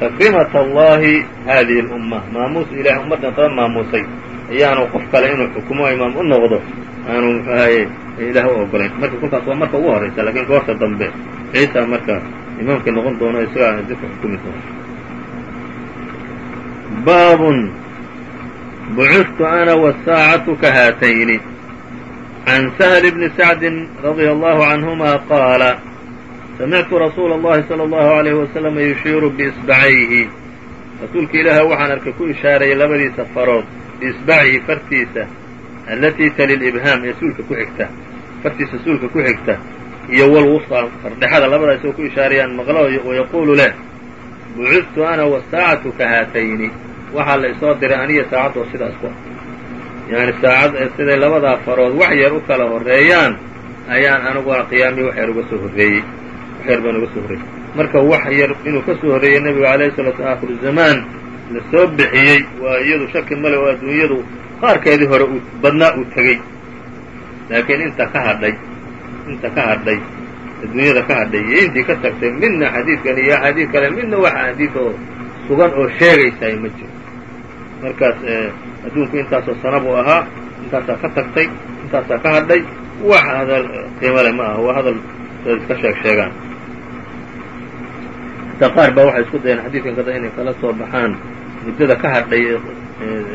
Takrimat allahi haadihi اlumma maamuus ilahay ummaddan taba maamuusay. Ayaanu qof kale inuu xukumo imaam u noqdo aanu muxuahaye ilaah u ogolayn marka kolkaas waa marka ugu horaysa lakiin goorta dambe ciisa marka imaamka noqon doono isagaa dadka xukumi doono. Baabun. Bucudtu ana wasaacatu ka haatayni. عan سهل بن سعد رضي الله عنهma qاala samictu rasuula الlahi slى الlه عalيه وsلم yushiiru بإصبعayhi rasuulka ilaaha waxaan arkay ku ishaarayay labadiisa farood biisbacihi fartiisa allatii tali libhaam ee suulka ku xigta fartiisa suulka ku xigta iyo walwusطa fardhexada labadaa isagoo ku ishaarayaan maqlo wayaquulu leh bucudtu ana wasaacatu ka haatayni waxaa la isoo diray aniya saacadoo sidaas ku yani saacad siday labadaa farood wax yar u kala horeeyaan ayaan aniguna qiyaamii wax yar uga soo horreeyey wax yar baan uga soo horreeyey. Marka wax yar inuu ka soo horreeyey nebiga alayhi salaatu aakhiru zamaan la soo bixiyey waa iyadu shaki male oo adduunyadu qaarkeedii hore badnaa uu tegey. Laakiin inta ka hadhay inta ka hadhay adduunyada ka hadhay iyo intii ka tagtay midna xadiidkan iyo axaadiid kale midna waxa xadiid oo sugan oo sheegaysaay ma jiro. Markaas adduunku intaasoo sana buu ahaa intaasaa ka tagtay intaasaa ka hadhay wax hadal qiimo leh ma aha waa hadal iska sheeg sheegaan. Hataa qaar baa waxay isku dayeen xadiidkan inay kala soo baxaan muddada ka hadhay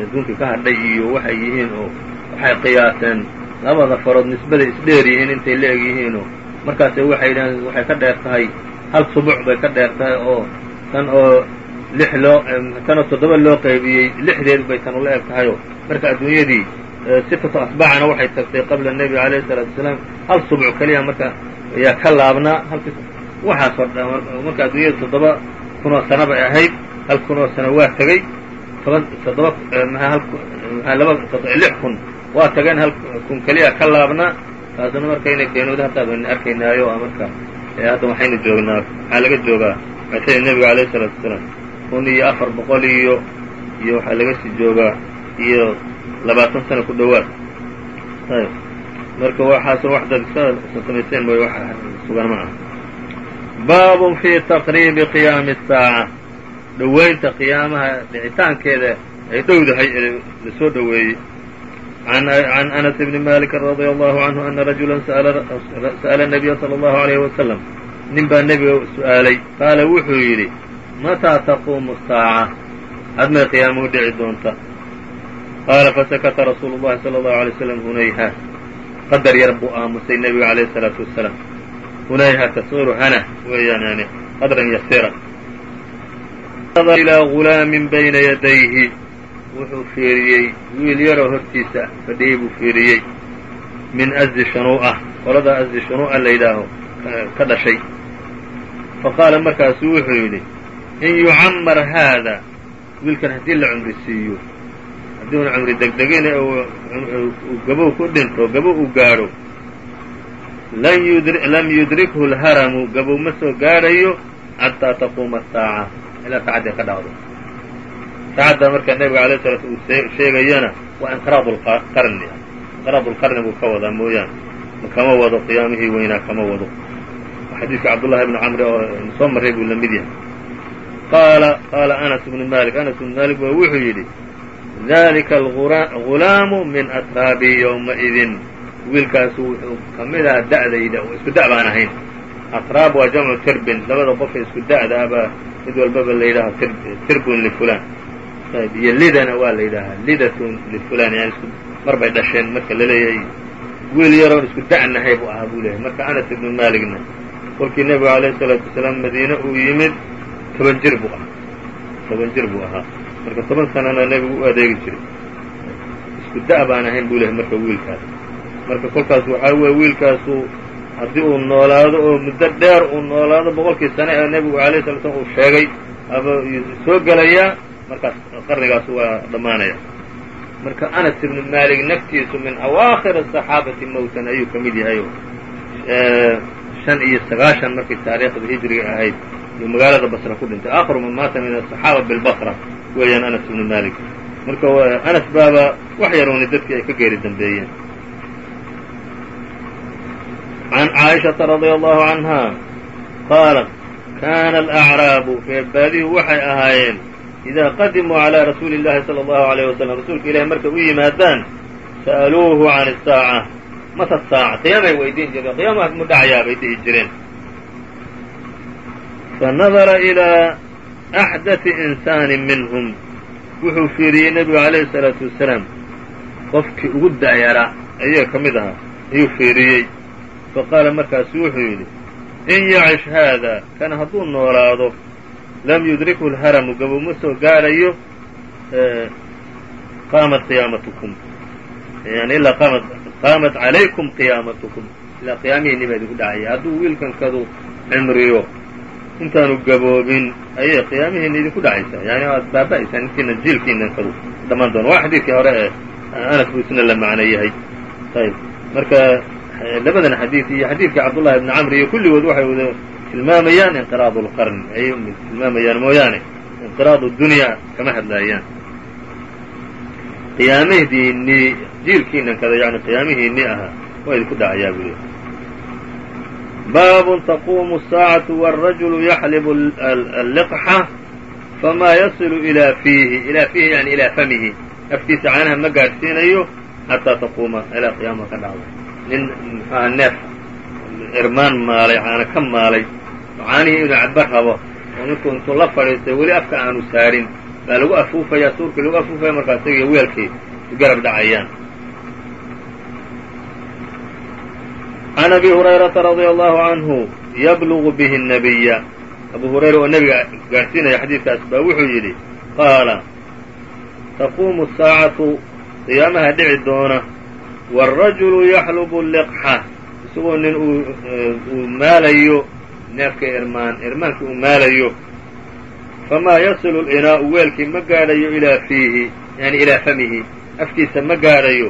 adduunkii ka hadhay iyo waxay yihiin oo waxay qiyaaseen labada farood nisbaday isdheer yihiin intay la eg yihiinoo markaase waxay yidhahdeen waxay ka dheer tahay hal subuc bay ka dheer tahay oo tan oo lix loo tan oo toddoba loo qaybiyey lixdeed bay tan ula eg tahayoo marka adduunyadii sifatu asbaacana waxay tagtay qabla nebiga alayhi salaatu wasalaam. Hal subuc keliya marka ayaa ka laabnaa waxaasoo dha marka adduunyada toddoba kunoo sana bay ahayd hal kunoo sano waa tegey toban toddoba maa laba lix kun waa tageen hal kun keliya ka laabnaa taasuna marka inay beenooda hadda baynu arkaynaayo marka hadda waxaynu joognaa waxaa laga joogaa nebiga alayhi salaatu wasalaam kun iyo afar boqol iyo iyo waxaa laga sii joogaa iyo labaatan sano ku dhowaad ayb marka waxaasoo wax dad samaysteen mooy wax sugan ma ah baabun fii taqriibi qiyaami asaaca dhowaynta qiyaamaha dhicitaankeeda ay dhowdahay ee la soo dhoweeyey. Can anas bni malik radia allahu canhu ana rajula sa'ala nabiya salى allahu alayh wasalam nin baa nebiga su'aalay. Qaala wuxuu yidhi mataa taquumu saaca cadmay qiyaamuhu dhici doonta qaala fasakata rasuulu llahi sala allahu alay slam hunayha qadar yar buu aamusay nebiga calayhi salaatu wasalaam hunayha tasuru hana weeyaan yani qadran yasiira ilaa gulaamin bayna yadayhi wuxuu fiiriyey wiil yaroo hortiisa fadhiyey buu fiiriyey min azi shanuu'ah qolada azi shanuu'a la yidhaaho ka dhashay fa qaala markaasu wuxuu yidhi in yucammar haada wiilkan haddii la cumri siiyo haddii una cumri degdegin gabow ku dhinto gabow uu gaadho lam yudrikhu lharamu gabow ma soo gaadhayo xataa taquuma asaaca ilaa saacadday ka dhacdo saacadda marka nebiga alayh salaa uu sheegayana waa inqiraad lqarni inqiraad lqarni buu ka wadaa mooyaane kama wado qiyaamihii weynaa kama wado xadiidka cabdullahi ibni camri oo soo marray buu la yahay qaala qaala anas bnu malik anas bnu malik ba wuxuu yidhi dalika algulaamu min atraabi yowmaidin wiilkaasu wuxuu ka mid da'dayda oo isku da' baan ahayn atraab waa jamcu tirbin labada qofka isku da'da abaa mid walbaba la yidhaaha tirbun lifulan iyo lidana waa la yidhaahaa lidatun lifulan yani mar bay dhasheen marka la leeyahay wiil yaroon isku da'nahay buu ahaa buu leeyahay marka anas ibnu maaligna kolkii nebigu alayhi salaatu wasalaam madiine uu yimid toban jir buu ahaa. toban jir buu ahaa. Marka toban sanana nebigu u adeegi jiray. Isku da' baan ahayn buu leeyahay marka wiilkaas. Marka kolkaas waxaa weeye wiilkaasu haddii uu noolaado oo muddo dheer uu noolaado boqolkii sane ee nebigu alayh sala slam uu sheegay aba soo gelayaa markaas qarnigaas waa dhammaanaya. Marka anas ibnu maalik naftiisu min awaakhir asaxaabati mowtan ayuu ka mid yahay. Shan iyo sagaashan markay taariikhda hijriga ahayd iyuu magaalada basra ku dhintay aakhiru man maata min asaxaaba bilbasra weeyaan anas ibnu maalik marka anas baaba wax yarooni dadkii ay ka geeri dambeeyeen عن caaئiشhaةa رadي الله عanهa qaalat kana الأعraabu reer baadihu waxay ahaayeen إidaa qadimuu عalى rasuuli الlahi salى الlahu عalيه waslم rasuulka ilahi markay u yimaadaan sa'aluuhu can الsaaعة mata saaca qiyaamay weydiin jireen qiyaamahaas mu dhacayaa bay dhihi jireen fanadara ilىa axdati insaanin minhum wuxuu fiiriyey nebigu calayhi salaatu wasalaam qofkii ugu da'yaraa ayaga ka mid ahaa ayuu fiiriyey faqaala markaasu wuxuu yidhi in yacish haada kan hadduu noolaado lam yudrikhu lharamu gabowma soo gaarayo qaamat qiyaamatukum yani ilaa qaamat qaamat calaykum qiyaamatukum ilaa qiyaamihiinibaa idinku dhacaya hadduu wiilkankadu cimriyo intaanu gaboobin ayay qiyaamihiinna idinku dhacaysaa. Yani aad baaba'aysaan intiina jiilkiinankadu dhammaan doona. Waa xadiidkii hore ee anas buu isna la macno yahay. Ayb marka labadan xadiid iyo xadiidkii cabdullahi bni camr iyo kulligood waxay wada tilmaamayaan inqiraad lqarn ayay tilmaamayaan mooyaane. Inqiraad dunya kama hadlaayaan qiyaamihdiinii jiilkiinankada yani qiyaamihiinii ahaa waa idinku dhacayaa buu leey baabun taquumu الsaacatu wاrajulu yaxlibu alliqxa famaa yasilu ilaa fiihi ilaa fiihi yani ilaa famihi afkiisa caanaha ma gaadhsiinayo xataa taquuma ilaa qiyaamaha ka dhacdo nin muxuaha neef irmaan maalay caano ka maalay caanihii inuu cabba rabo oo ninkuu intuu la fadhiistay weli afka aanu saarin baa lagu afuufaya suurkii lagu afuufaya markaa isagiyo weelkii isgarab dhacayaan can abi hurayrata radia allahu canhu yablugu bihi الnabiya abu hurayra oo nebiga gaadhsiinaya xadiidkaas baa wuxuu yidhi qaala taquumu الsaacatu qiyaamaha dhici doona wاlrajulu yaxlubu liqxa isagoo nin uu maalayo neefka irmaan irmaanka uu maalayo famaa yasilu linaa'u weelkii ma gaadhayo ilaa fiihi yani ilaa famihi afkiisa ma gaadhayo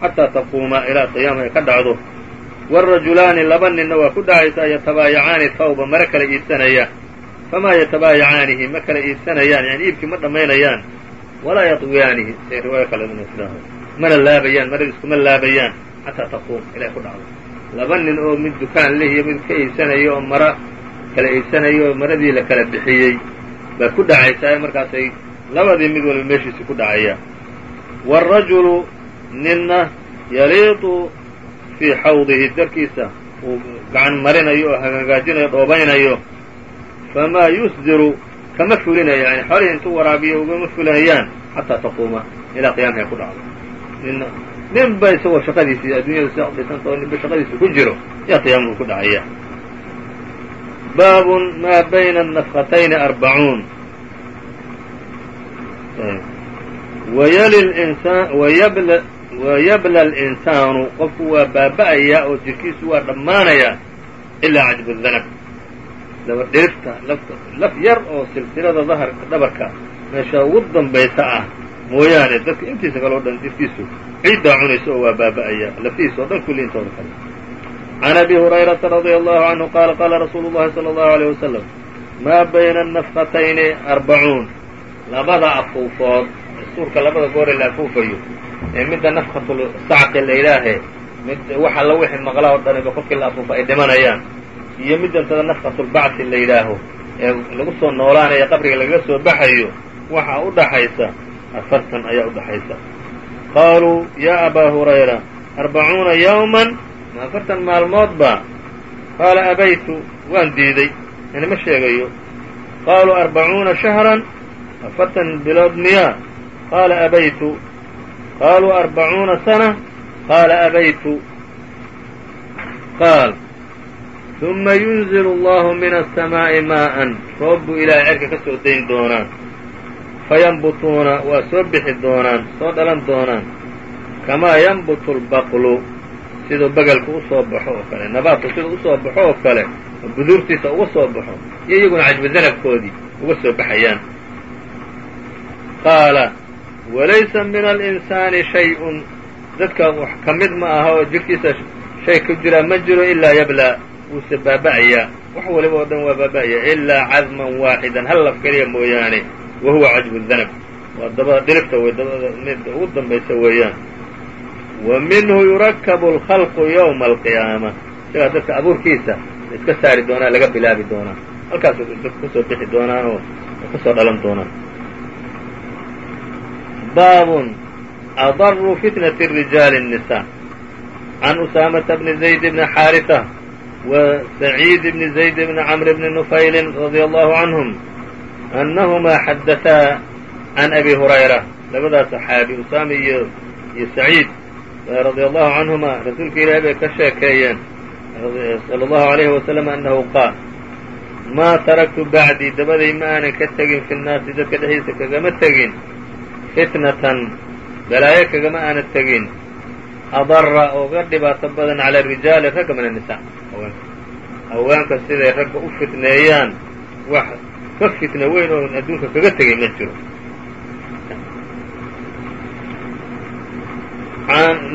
xataa taquuma ilaa qiyaamaha ay ka dhacdo wاrajulaani laba ninna waa ku dhacaysaa yatabaayacaani tawba mare kala iibsanaya famaa yatabaayacaanihi ma kala iibsanayaan yani iibkii ma dhammaynayaan walaa yaطwiyaanihi say riwaayo kale tidhaaho mana laabayaan marada iskuma laabayaan xataa taquum ilaa ku dhacdo laba nin oo mid dukaan leh iyo mid ka iibsanayo oo mara kala iibsanayo oo maradii la kala bixiyey baa ku dhacaysaa markaasay labadii mid walba meeshiisi ku dhacaya wاrajulu ninna yaliiطu fii xawdihi darkiisa uu gacan marinayo oo hagaajinayo dhoobaynayo famaa yusdiru kama fulinayo yani xoolihii intuu waraabiyo ugama fulinayaan xataa taquuma ilaa qiyaamaha ay ku dhacdo. Ninna ninba isagoo shaqadiisii adduunyada sida udhisanta oo ninba shaqadiisa ku jiro yaa qiyaamuhu ku dhacaya. Baabun maa bayna الnafqatayni arbacuun wayabla اlinsaanu qofku waa baaba'ayaa oo jirkiisu waa dhammaanayaa ilaa cajbu danab dabadhirifta laf yar oo silsilada daharka dhabarka meesha ugu dambaysa ah mooyaane dadka intiisa kale o dhan jirkiisu ciiddaa cunaysa oo waa baaba'aya laftihiisa oo dhan kulli intooda kale can abi hurayrata radia allahu canhu qaala qaala rasuulu llahi sala allahu aleyh wasalam maa bayna annafqatayni arbacuun labada afuufood suurka labada goore la afuufayo midda nafkatul sacqi la yidhaahe mid wax alla wixii maqla oo dhaniba kolkii la afuufo ay dhimanayaan iyo middantada nafkatulbacsi la yidhaaho ee lagu soo noolaanayo qabriga lagaga soo baxayo waxaa u dhaxaysa afartan ayaa u dhaxaysa. Qaaluu yaa abaa hurayra arbacuuna yawman? Ma afartan maalmood ba? Qaala abaytu waan diiday. Yani ma sheegayo. Qaaluu arbacuuna shahran? Afartan bilood miyaa? Qaala abaytu qaaluu arbacuuna sana qaala abaytu qaal ثuma yunzil allahu min aلsamaaءi maa'an roob buu ilaahay cerka ka soo dayn doonaa fayanbutuuna waa soo bixi doonaan soo dhalan doonaan kamaa yanbutu اlbaqlu siduu bagelku u soo baxo oo kale nabaadku siduu usoo baxo oo kale oo buduurtiisa uga soo baxo iyo iyaguna cajbu danabkoodii uga soo baxayaan qaala walaysa min alinsaani shay-un dadka wax ka mid ma aha oo jirkiisa shay ku jira ma jiro ilaa yablaa wuuse baaba'ayaa wax waliba oo dhan waa baaba'aya ilaa cadman waaxidan hal laf keliya mooyaane wa huwa cajbu danab waa dabada dhirifta wey dabada midda ugu dambaysa weeyaan wa minhu yurakabu alkhalqu yowma alqiyaama isagaa dadka abuurkiisa iska saari doonaa laga bilaabi doonaa halkaasuu dadku ka soo bixi doonaan oo ka soo dhalan doonaan baabun adaru fitnati rijaali الnisa can usaamata bni zayd bni xaarisa wa saciid bni zayd bni camr bni nufayli radia allahu canhum annahumaa xadataa can abi hurayra labadaas saxaabi usaami iyo iyo saciid radia allahu canhuma rasuulka ilaahay bay ka sheekeeyeen sala allahu alayhi wasalam annahu qaal maa taraktu bacdii dabaday ma aanan ka tegin fi nnaasi dadka dhexdiisa kagama tegin fitnatan balaayo kagama aanan tegin. Adara ooga dhibaato badan cala arijaali ragga min haweenka haweenka siday ragga u fitneeyaan wax ka fitna weyn oo adduunka kaga tegay ma jiro.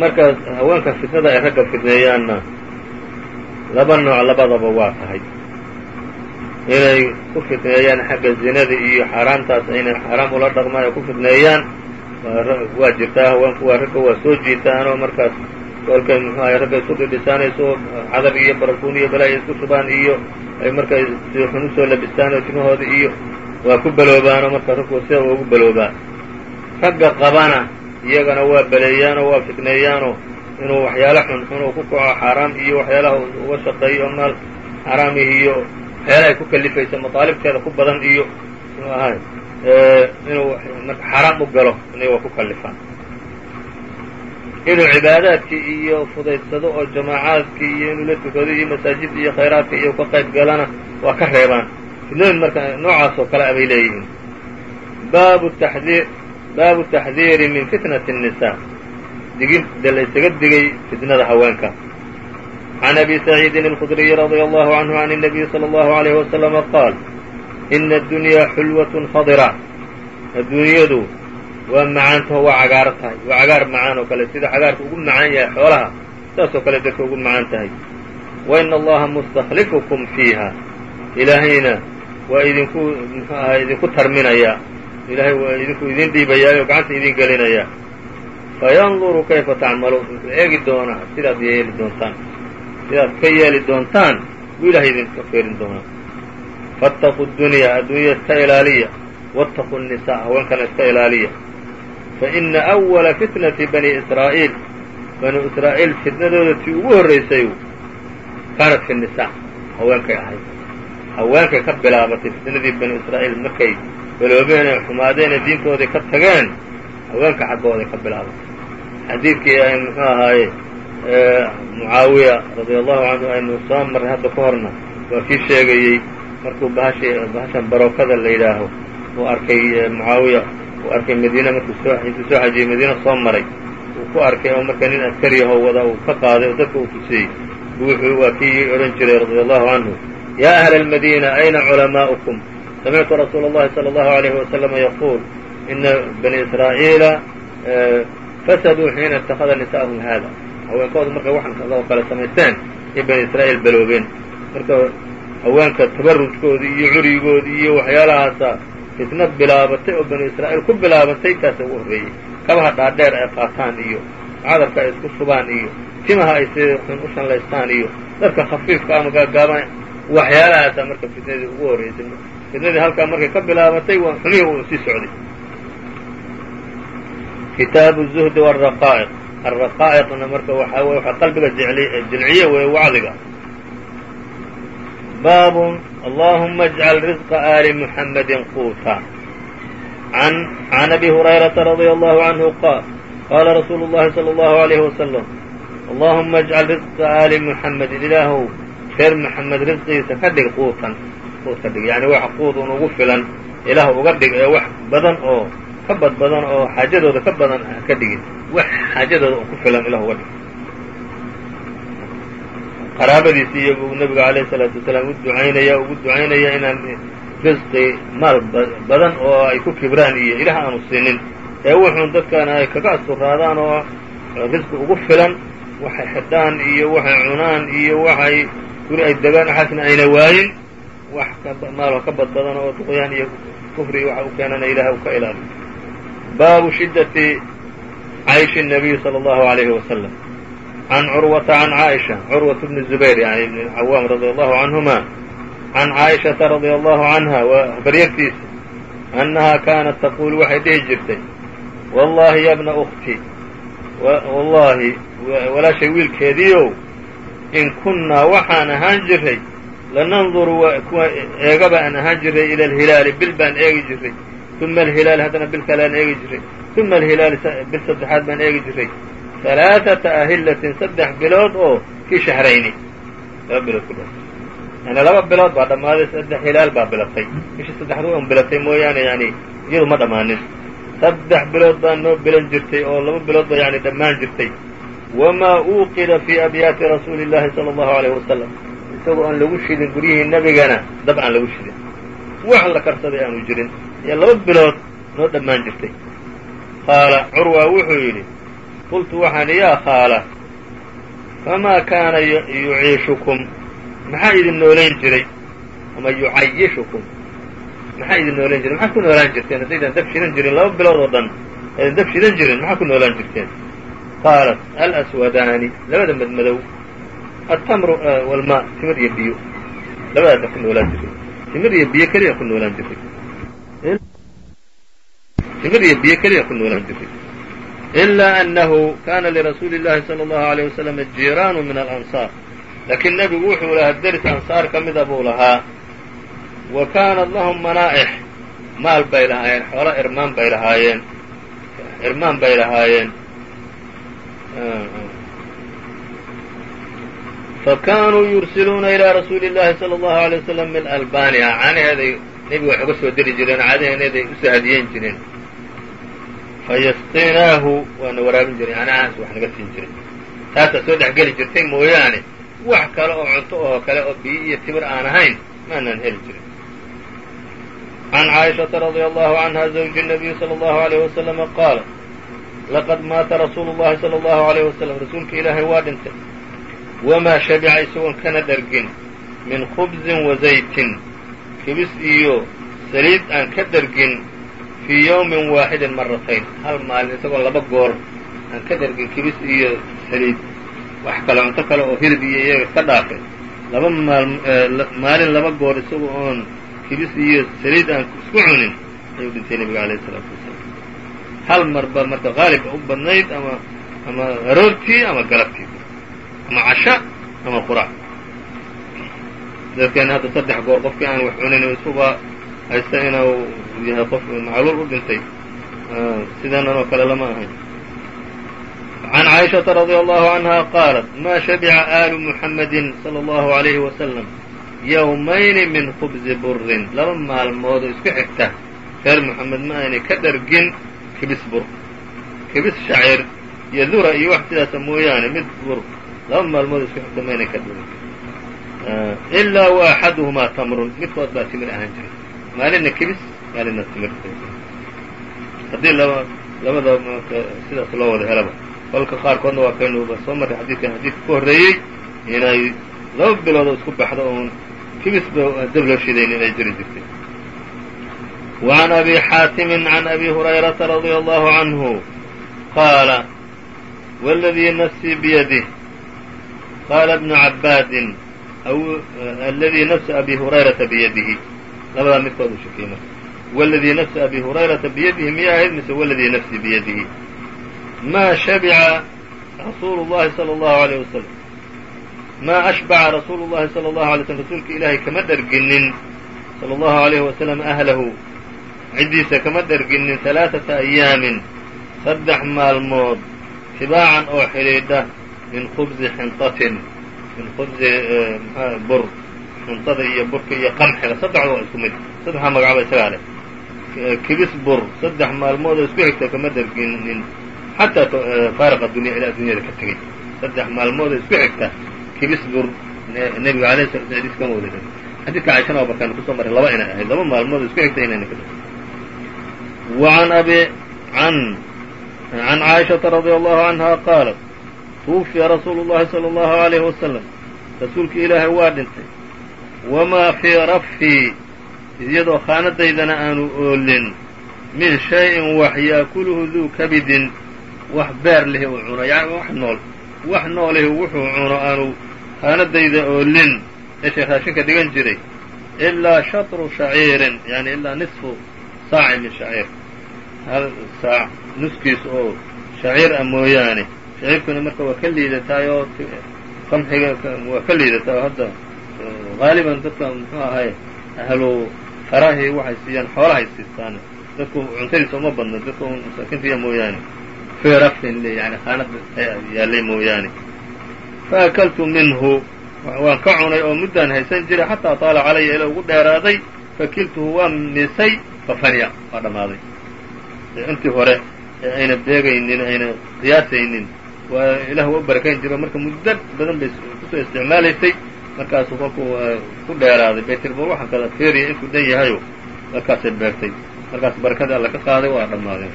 Markaas haweenka fitnada ay ragga fitneeyaanna laba nooc labadaba waa tahay inay ku fitneeyaan xagga zinada iyo xaaraamtaas inay xaaraam ula dhaqmaan ay ku fitneeyaan waa jirtaa haweenku waa ragga waa soo jiitaanoo markaas kolkay muxuu ahay ragga isku dhidhisaanayso cadar iyo barafuun iyo balaya isku shubaan iyo ay markay si xun u soo labistaan oo timahooda iyo waa ku baloobaanoo marka ragku sida ugu baloobaa ragga qabana iyagana waa baleeyaanoo waa fitneeyaanoo inuu waxyaalo xun xun uu ku kaco xaaraam iyo waxyaalaha uga shaqeeyo maal xaaraamihi iyo waxyaalahay ku kalifaysa mataalibteeda ku badan iyo muxuu ahay inuu marka xaaraam u galo inay waa ku kallifaan inuu cibaadaadkii iyo fudaydsado oo jamaacaadkii iyo inuu la tukado iyo masaajidda iyo khayraadka iyo ka qayb galana waa ka reebaan. Fidnooyin marka noocaas oo kale abay leeyihiin. Baabu taxdiir baabu taxdiiri min fitnati الnisaa digidda la ysaga digay fitnada haweenka can abi saciidin الkhudriyi radia allahu canhu can الnabiyi salى اllahu عalayh wasalama qaal ina addunyaa xulwatun khadira adduunyadu waa macaantaho waa cagaaro tahay waa cagaar macaan oo kale sida cagaarka ugu macaan yahay xoolaha saas oo kale dadka ugu macaan tahay wa ina allaha mustakhlifukum fiiha ilaahayna waa idinku muxuu ahaa idinku tarminayaa ilahay waa idinku idin dhiibayaa oo gacanta idin gelinayaa fayanduru kayfa tacmaluun wuxuu eegi doonaa sidaad yeeli doontaan sidaad ka yeeli doontaan buu ilahay idinka feerin doonaa. Faataquu dunyaa adduunya iska ilaaliya. Waataquu nisaa haweenkana iska ilaaliya. Fa ina awala fitnati bani israa'iil. Banu israa'iil fitnadooda tii ugu horraysay kaanat fi nisa haweenkay ahayd. Haweenkay ka bilaabatay fitnadii bani israa'iil markay baloobeen ee xumaadeen ee diintooday ka tageen haweenka xaggooday ka bilaabatay. Xadiidkii ay muxuu ahaaye? mucaawiya radia allahu canhu aynu soo marray hadda ka horna waa kii sheegayey markuu bahashi bahashan barookada la yidhaaho uu arkay mucaawiya uu arkay madiina markuu soo intuu soo xajiyey madiina soo maray uu ku arkay oo marka nin askariyahoo wada uu ka qaaday oo dadka uu tusiyey wuxuu waa kii odhan jiray radia allahu canhu yaa ahla almadiina ayna culamaa'ukum samictu rasuula اllahi salى allahu alayhi wasalama yaquul ina bani israa'iila fasaduu xiina اtakhada nisa'ahum hada haweenkooda markay waxaan oo kale samaysteen in bani israa'iil baloobeen. Marka haweenka tabarujkoodii iyo curigoodii iyo waxyaalahaasa fitna bilaabatay oo bani israa'iil ku bilaabantay taasa ugu horreeyey kabaha dhaadheer ay qaataan iyo cadarka ay isku subaan iyo timaha ay si xun u shanlaystaan iyo dadka khafiifka ama gaagaaban waxyaalahaasa marka fitnadii ugu horreysay. Fitnadii halkaa markay ka bilaabatay waa xumihii uu sii socday. Kitaabu zuhdi wraqaa'iq alraqaa'iqna marka waxaa weye waxa qalbiga jilciye weeye wacdiga baab allahuma اjcal rizqa ali muxamadi quuta can abi hurayrata radia allahu canhu qaal qaala rasuulu اllahi salى اllahu عalayhi wasalam allahuma اjcal rizqa ali muxamedin ilaahow reer muxamed risqigiisa ka dhig quutan quud ka dhig yani wax quud un ugu filan ilaah uga dhig ee wax badan oo ka bad badan oo xaajadooda ka badan ka dhigin. Wax xaajadooda ku filan ilah uga dhig qaraabadiisi iyo buu nabiga alayh الsalaatu wasalaam u ducaynaya ugu ducaynaya inaan risqi maal badan oo ay ku kibraan iyo ilaah aanu siinin. Ee wuxuun dadkana ay kaga asturaadaan oo risqi ugu filan waxay xidhaan iyo waxay cunaan iyo waxay guri ay degaan waxaasna ayna waayin. Wax maaloo ka bad badan oo duqyaan iyo kufri waxa u keenana ilaah u ka ilaaliyo baabu shiddati cayshi الnabiy salى اllahu عalayhi wasalam can curwata can caaisha curwat bni zubayr yani ibn cawaam radia allahu canhuma can caaishata radia allahu canha waa baryartiisa annaha kaanat taquul waxay dhihi jirtay wallahi ya bna ukti wallahi walaashay wiilkeediiow in kunnaa waxaan ahaan jiray lananduru kuwa eegaba aan ahaan jiray ila alhilaali bil baan eegi jiray uma alhilaal haddana bil eegi jiray uma alhilaal bil saddexaad baan eegi jiray halaaثata ahilatin saddex bilood oo fii shahrayni laba bilood ku dha yani laba bilood baa dhammaaday saddex hilaal baa bilatay bishii saddexdu un bilatay mooyaane yani iyadu ma dhammaanin saddex bilood baa noo bilan jirtay oo laba bilood ba yani dhammaan jirtay wamaa uuqida fii abyaati rasuuli llahi sala allahu alayh wasalam isagoo aan lagu shidin guryihii nebigana dab aan lagu shidin wax la karsaday aanu jirin iyo laba bilood noo dhammaan jirtay. Qaala curwa wuxuu yidhi qultu waxaan yaa khaala famaa kaana yuciishukum? Maxaa idin noolayn jiray? Ama yucayishukum maxaa idin noolayn jiray? Maxaad ku noolaan jirteen? Haddaydan dab shidan jirin laba bilood oo dhan aydan dab shidan jirin maxaa ku noolaan jirteen? Qaalat alaswadaani labada madmadow altamru walmaa timir iyo biyo. Labadaasa ku noolaan jiray timir iyo biyo keliya ku noolaan jiray timir iyo biyo keliya ku noolaan jiray ilaa annahu kana lirasuuli اllahi salى اllahu عalيه wasalam jiiraanu min alansaar laakiin nebigu wuxuu lahaa deris ansaar ka mida buu lahaa wa kaanat lahum manaa'ix maal bay lahaayeen xoolo irmaan bay lahaayeen irmaan bay lahaayeen fakanuu yursiluuna ilaa rasuuli اllahi salى اllahu عalيه wasalam min albaniha caanaheeday nebiga wax uga soo diri jireen caadaheeneeday usoo hadiyeyn jireen fayasqinaahu waana waraabin jiray anahaas wax naga siin jiray taasaa soo dhex geli jirtay mooyaane wax kale oo cunto oo kale oo biyo iyo timir aan ahayn maanaan heli jirin can caaishaةa radي allahu canha zawji الnabiy salى اllahu عalيyه waslama qaala laqad maata rasuulu اllahi salى اllahu عalيyه wasalam rasuulka ilaahay waa dhintay wamaa shabica isagoon kana dhargin min khubzin wa zaytin kibis iyo saliid aan ka dhargin fii yowmin waaxidin maratayn hal maalin isagoo laba goor aan ka dhargin kibis iyo saliid. Wax kale cunto kale oo hilib iyo iyaga ka dhaafay laba maalin laba goor isaga oon kibis iyo saliid aan isku cunin ayuu dhintay nebiga alayh isalaatu wasalaam. Hal marba marka qaalibka u badnayd ama ama aroortii ama galabtii ama casha ama quraac dadkeena hadda saddex goor qofkii aan wax cunin isuba haysta inuu yahay qof macluul u dhintay sidaanan oo kale lama ahayn can caaishaةa radي allahu canha qaalat ma shabica aalu muxamadi salى اllahu عalayhi wasalam yowmayni min khubzi burin laba maalmood oo isku xigta reer moxamed ma aynay ka dhargin kibis bur kibis shacir iyo dura iyo wax sidaasa mooyaane mid bur laba maalmood isku xigta ma aynay ka dhargin ilaa wa axaduhumaa tamrun midkood baa timir ahaan jiray maalinna kibis maalinna timir haddii laba labada sidaas loo wada helaba kolka qaarkoodna waa kaynuba soo marray xadiidkan xadiidka ka horreeyey inay laba biloodoo isku baxdo oon kibisba dab loo shidayn inay jiri jirtay can abi xaatimin can abi hurayrata radia allahu canhu qaala wاladii nafsii qaala bnu cabaadin aw aladii nafsa abi hurayrata biyadihi labadaa midkood u shukiyey marka waladii nafsa abi hurayrata biyadihi miyaa ahayd mise waladii nafsi biyadihi ma shabica rasuulu llahi sala allahu alayh wasalam maa ashbaca rasuulu llahi sala allahu alay slm rasuulka ilaahay kama dherginin sala allahu alayhi wasalam ahlahu ciddiisa kama dherginin halaaثata ayaamin saddex maalmood tibaacan oo xidhiidha min khubsi xinqatin Eh, ah, bur. Xuntada iyo burka iyo qanxiga saddexda waa isku mid. Saddexdaa magacba isagaa kibis bur. Saddex maalmood oo isku xigta kama darginin. Xataa eh, faariq addunya ilaa addunyada ka tegay saddex maalmood oo isku xigta kibis bur nebiga alayh salatu xadis kama wada xadiidka caishana barkaan ku soo maray laba inay ahayd. Laba maalmood isku xigta inayna ka tegin wa can abi an can caishata radia allahu tuwufiya rasuulu llahi sala allahu alayhi wasalam rasuulka ilaahay waa dhintay wamaa fii rafii iyadoo khaanadaydana aanu oolin min shay'in wax yaakuluhu duu kabidin wax beer lihi uu cuno yani wax nool wax noolihi wuxuu cuno aanu khaanadayda oolin meeshay raashinka dhigan jiray ilaa shatru shaciirin yani ilaa nisfu saaci min shaciir hal saac nuskiis oo shaciir ah mooyaane shaciirkuna marka waa ka liidataay oo qamxiga waa ka liidataa oo hadda haaliban dadka muxuu ahay ahlu farahi waxay siiyaan xoolahay siistaan. Dadku cuntadiisa uma badno dadku masaakiintiya mooyaane. Fii rafin yani khaanad yaallay mooyaane. Faakaltu minhu waan ka cunay oo muddaan haysan jiray xataa taala calaya ila ugu dheeraaday fakiltuhu waan misay fafaniya waa dhammaaday. Intii hore ee ayna beegaynin ayna qiyaasaynin waa ilah waa u barakayn jiro marka muddo badan bay kusoo isticmaalaysay markaasuu kolkuu ku dheeraaday baytilbol waxaan kada feeriya intuu dhan yahayo markaasay beegtay markaas barakadii alla ka qaaday waa dhammaadeen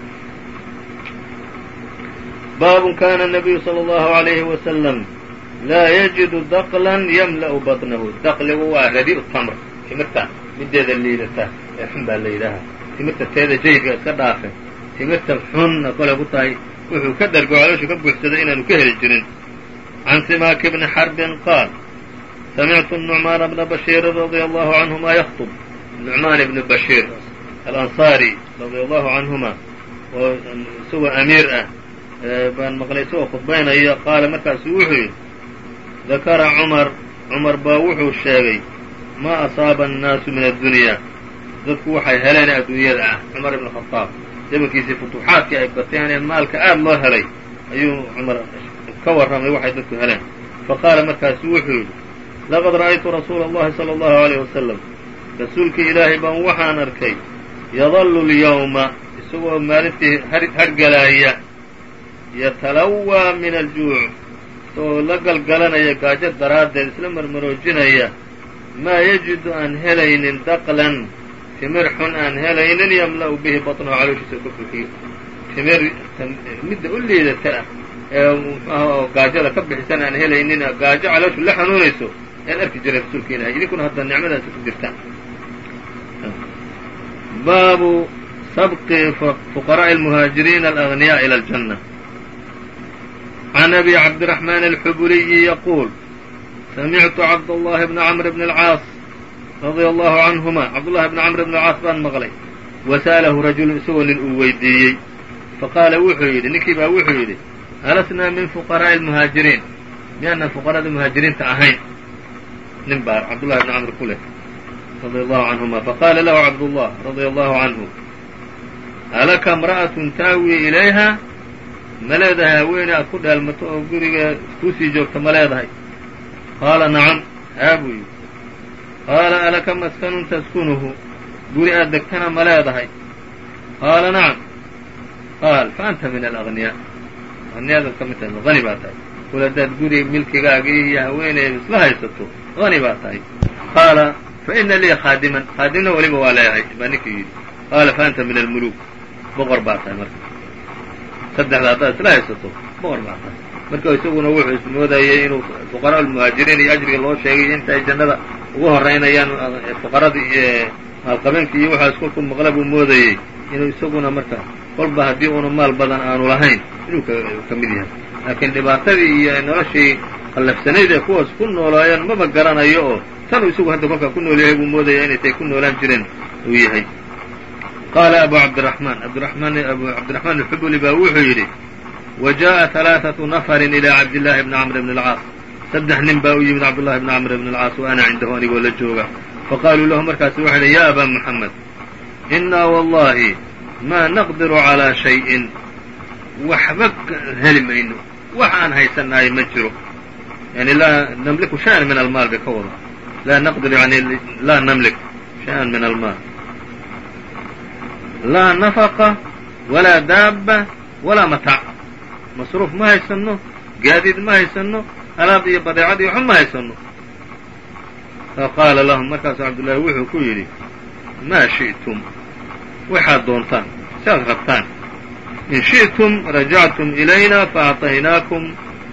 baabun kana الnabiyu salى اllahu عalayhi wasalam laa yajidu daqlan yamla'u baطnahu daqligu waa radi tamr timirta mideeda liidata ee xun baa la yidhaaha timirta teeda jaydka iska dhaafe timirta xunna kolay ku tahay wuxuu ka dhargo calooshu ka buuxsaday inaanu ka heli jirin. Can simaaki bni xarbin qaal samictu nucmaana bna bashiirin radia allahu canhuma yakطb nucmaan ibni bashiir alansaari radia allahu canhuma oo isagoo amiir ah baan maqlay isagoo khudbaynaya qaala markaasu wuxuu yidhi dakara cumar cumar baa wuxuu sheegay maa asaaba annaasu min addunyaa dadku waxay heleen adduunyada ah cumar ibn khadaab zamankiisii futuuxaadkii ay bateen ee maalka aad loo helay ayuu cumar ka warramay waxay dadku heleen. Faqaala markaasu wuxuu yidhi laqad ra'aytu rasuula allahi sala allahu alayh wasalam rasuulkii ilaahay baan waxaan arkay yadallu lyawma isagoo maalintii hargalaaya yatalawaa min aljuuc isagoo la galgalanaya gaajo daraaddeed isla marmaroojinaya maa yajidu aan helaynin daqlan timir xun aan helaynin yamla'u bihi baطnahu calooshiisa ka buxiyo timir midda u liidata ah ee mxuah gaajada ka bixisan aan helaynin gaajo calooshu la xanuunayso ayaan arki jiray rasuulka ilahay idinkuna hadda nicmadaasi ku jirtaan baabu sabqi fuqaraءi الmuhaajiriina alأغniyaء ilى الجannة عn abi cabdالرaحman الxubuliyi yaquul samictu cabdالlahi bna cmr bn الcاas radia allahu canhuma cabdullahi bni camr bn alcaas baan maqlay. Wasa'alahu rajulun isagoo nin uu weydiiyey. Faqaala wuxuu yidhi ninkii baa wuxuu yidhi alasnaa min fuqaraa'i almuhaajiriin miyaanan fuqarada muhaajiriinta ahayn? Nin baa cabdullahi bni camr ku leh radia allahu canhuma faqaala lahu cabdullah radia allahu canhu alaka imra'atun taawii ilayha? Ma leedahay haweene aad ku dheelmato oo guriga kuusii joogta ma leedahay? Qaala nacam. Haa qaala alaka maskanun taskunuhu guri aad degtana ma leedahay qaala nacam qaal fa anta min alagniyaa agniyaadaad ka mid tahay hani baa tahay kul haddaad guri milkigaagii iyo haweeneeda isla haysato hani baa tahay qaala fa ina lii khaadiman khaadimna weliba waa leeyahay baa ninkii yidhi qaala fa anta min almuluuk boqor baa tahay marka saddexda haddaad isla haysato boqor baa tahay marka isaguna wuxuu ismoodayay inuu fuqaraa almuhaajiriin iyo ajriga loo sheegay intaay jannada ugu horeynayaan fuqarada iyo maalqabeenka iyo waxaas kolku maqla buu moodayey inuu isaguna marka kolba haddii uuna maal badan aanu lahayn inuu ka mid yahay laakiin dhibaatadii iyo noloshii qallafsanayd ee kuwaas ku noolaayeen maba garanayo oo tanuu isagu hadda kolkaa ku nool yahay buu moodaya inay tay ku noolaan jireen uu yahay qaala abu cabdiraxmaan abdiramaan abu cabdiraxmaan alxubuli baa wuxuu yidhi wa jaءa ثalaaثaةu nafarin ilaa cabdillaahi bni camr bn اlcaas saddex nin baa u yimid cabdullahi bn camr bn alcaas wa ana cindahu anigoo la jooga. Faqaaluu lahu markaasi waxay dhi ya abaa muxamed innaa wallahi maa naqdiru calaa shay-in. Waxba heli mayno wax aan haysannahay ma jiro. Yani laa namliku shay-an min almaal bay ka wada. Laa naqdir yani laa namlik shay-an min almaal. Laa nafaqa walaa daabba walaa mataac masruuf ma haysanno gaadiid ma haysanno alaab iyo badeecad iyo waxba ma haysano faqaala lahum markaasu cabdullaahi wuxuu ku yidhi maa shi'tum. Waxaad doontaan si aad rabtaan. In shi'tum rajactum ilayna faacطaynaakum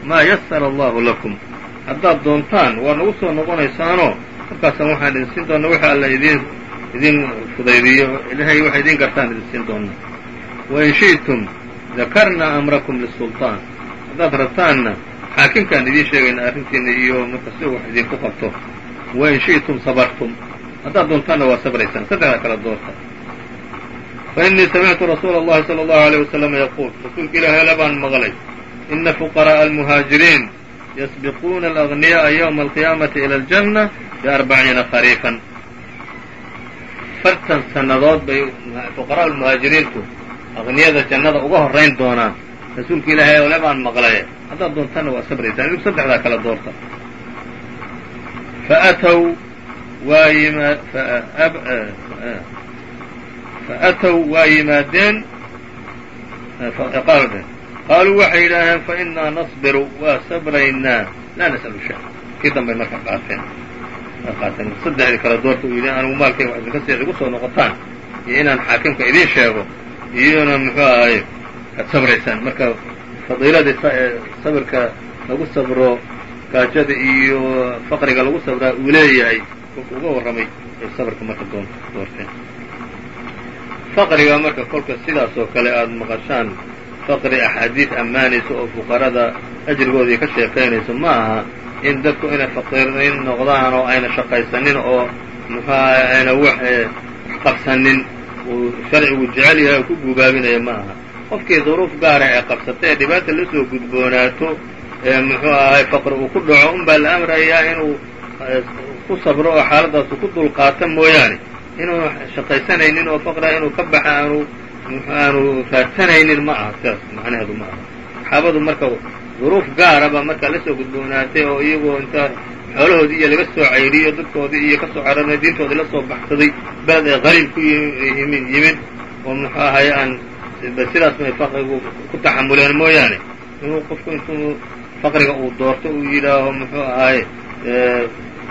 maa yasara allahu lakum. Haddaad doontaan waa nagu soo noqonaysaanoo markaasaan waxaan idin siin doona waxa alla idin idin fudaydiyo ilahay waxay idin gartaan idin siin doona wain shi'tum dakarna amrakum lisulطaan haddaad rabtaanna xaakimkaan idiin sheegayna arrintiina iyo marka si wax idinku qabto wain shi'tum sabartum haddaad doontaanna waa sabraysaan saddexda kala doorta fainii samictu rasuula اllahi salى اllahu عalيه waslama yaquul rasuulka ilahi ale baan maqlay ina fuqaraءa almuhaajiriin yasbiquuna alagniyaءa ywma alqiyaamati ilى اljanna biarbaciina khariifan afartan sannadood bay fuqaraa lmuhaajiriintu aqniyada jannada uga horrayn doonaan rasuulka ilaahay ole baan maqlaye haddaad doontana waa sabraysaan idigu saddexdaa kala doorta. Faatow waa yimaa faatow waa yimaadeen qaaluu waxay yidhaaheen fainaa nasbiru waa sabraynaa. Laa nas'alu shay. Kii dambay marka qaateen. Qaateen. Saddexdii kala doorta uu yidhi anigu maalkayga wax idinka sii igu soo noqotaan. Iyo inaan xaakimka idiin sheego. Iyona muxuu ahay? Ad sabraysaan. Marka fadiiladii sabirka lagu sabro gaajada iyo faqriga lagu sabraa uu leeyahay kolka uga warramay ay sabrka marka doorteen. Faqriga marka kolka sidaas oo kale aada maqashaan faqri axaadiid ammaanaysa oo fuqarada ajrigoodii ka sheekaynayso ma aha in dadku inay faqiirin noqdaan oo ayna shaqaysanin oo muxuaha ayna wax qabsanin. Uu sharcigu jecel yahay oo ku gubaabinaya ma aha qofkii duruuf gaara ee qabsata ee dhibaata la soo gudboonaato ee muxuu ahay faqri uu ku dhaco unbaa la amrayaa inuu ku sabro oo xaaladaasu ku dulqaato mooyaane. Inuu shaqaysanaynin oo faqriga inuu ka baxa aanu aanu raadsanaynin ma aha sidaas macnaheedu ma aha. Saxaabadu marka duruuf gaaraba markaa la gudboonaatay oo iyagoo inta xoolahoodii iyo laga soo cayriyo dadkoodii iyo ka soo cararnay diintoodii la soo baxsaday beled ay qariib ku yimid oo muxuu ahay aan sidaas may faqrigu ku taxamuleen mooyaane inuu qofku intuu faqriga uu doorto uu yidhaaho muxuu ahay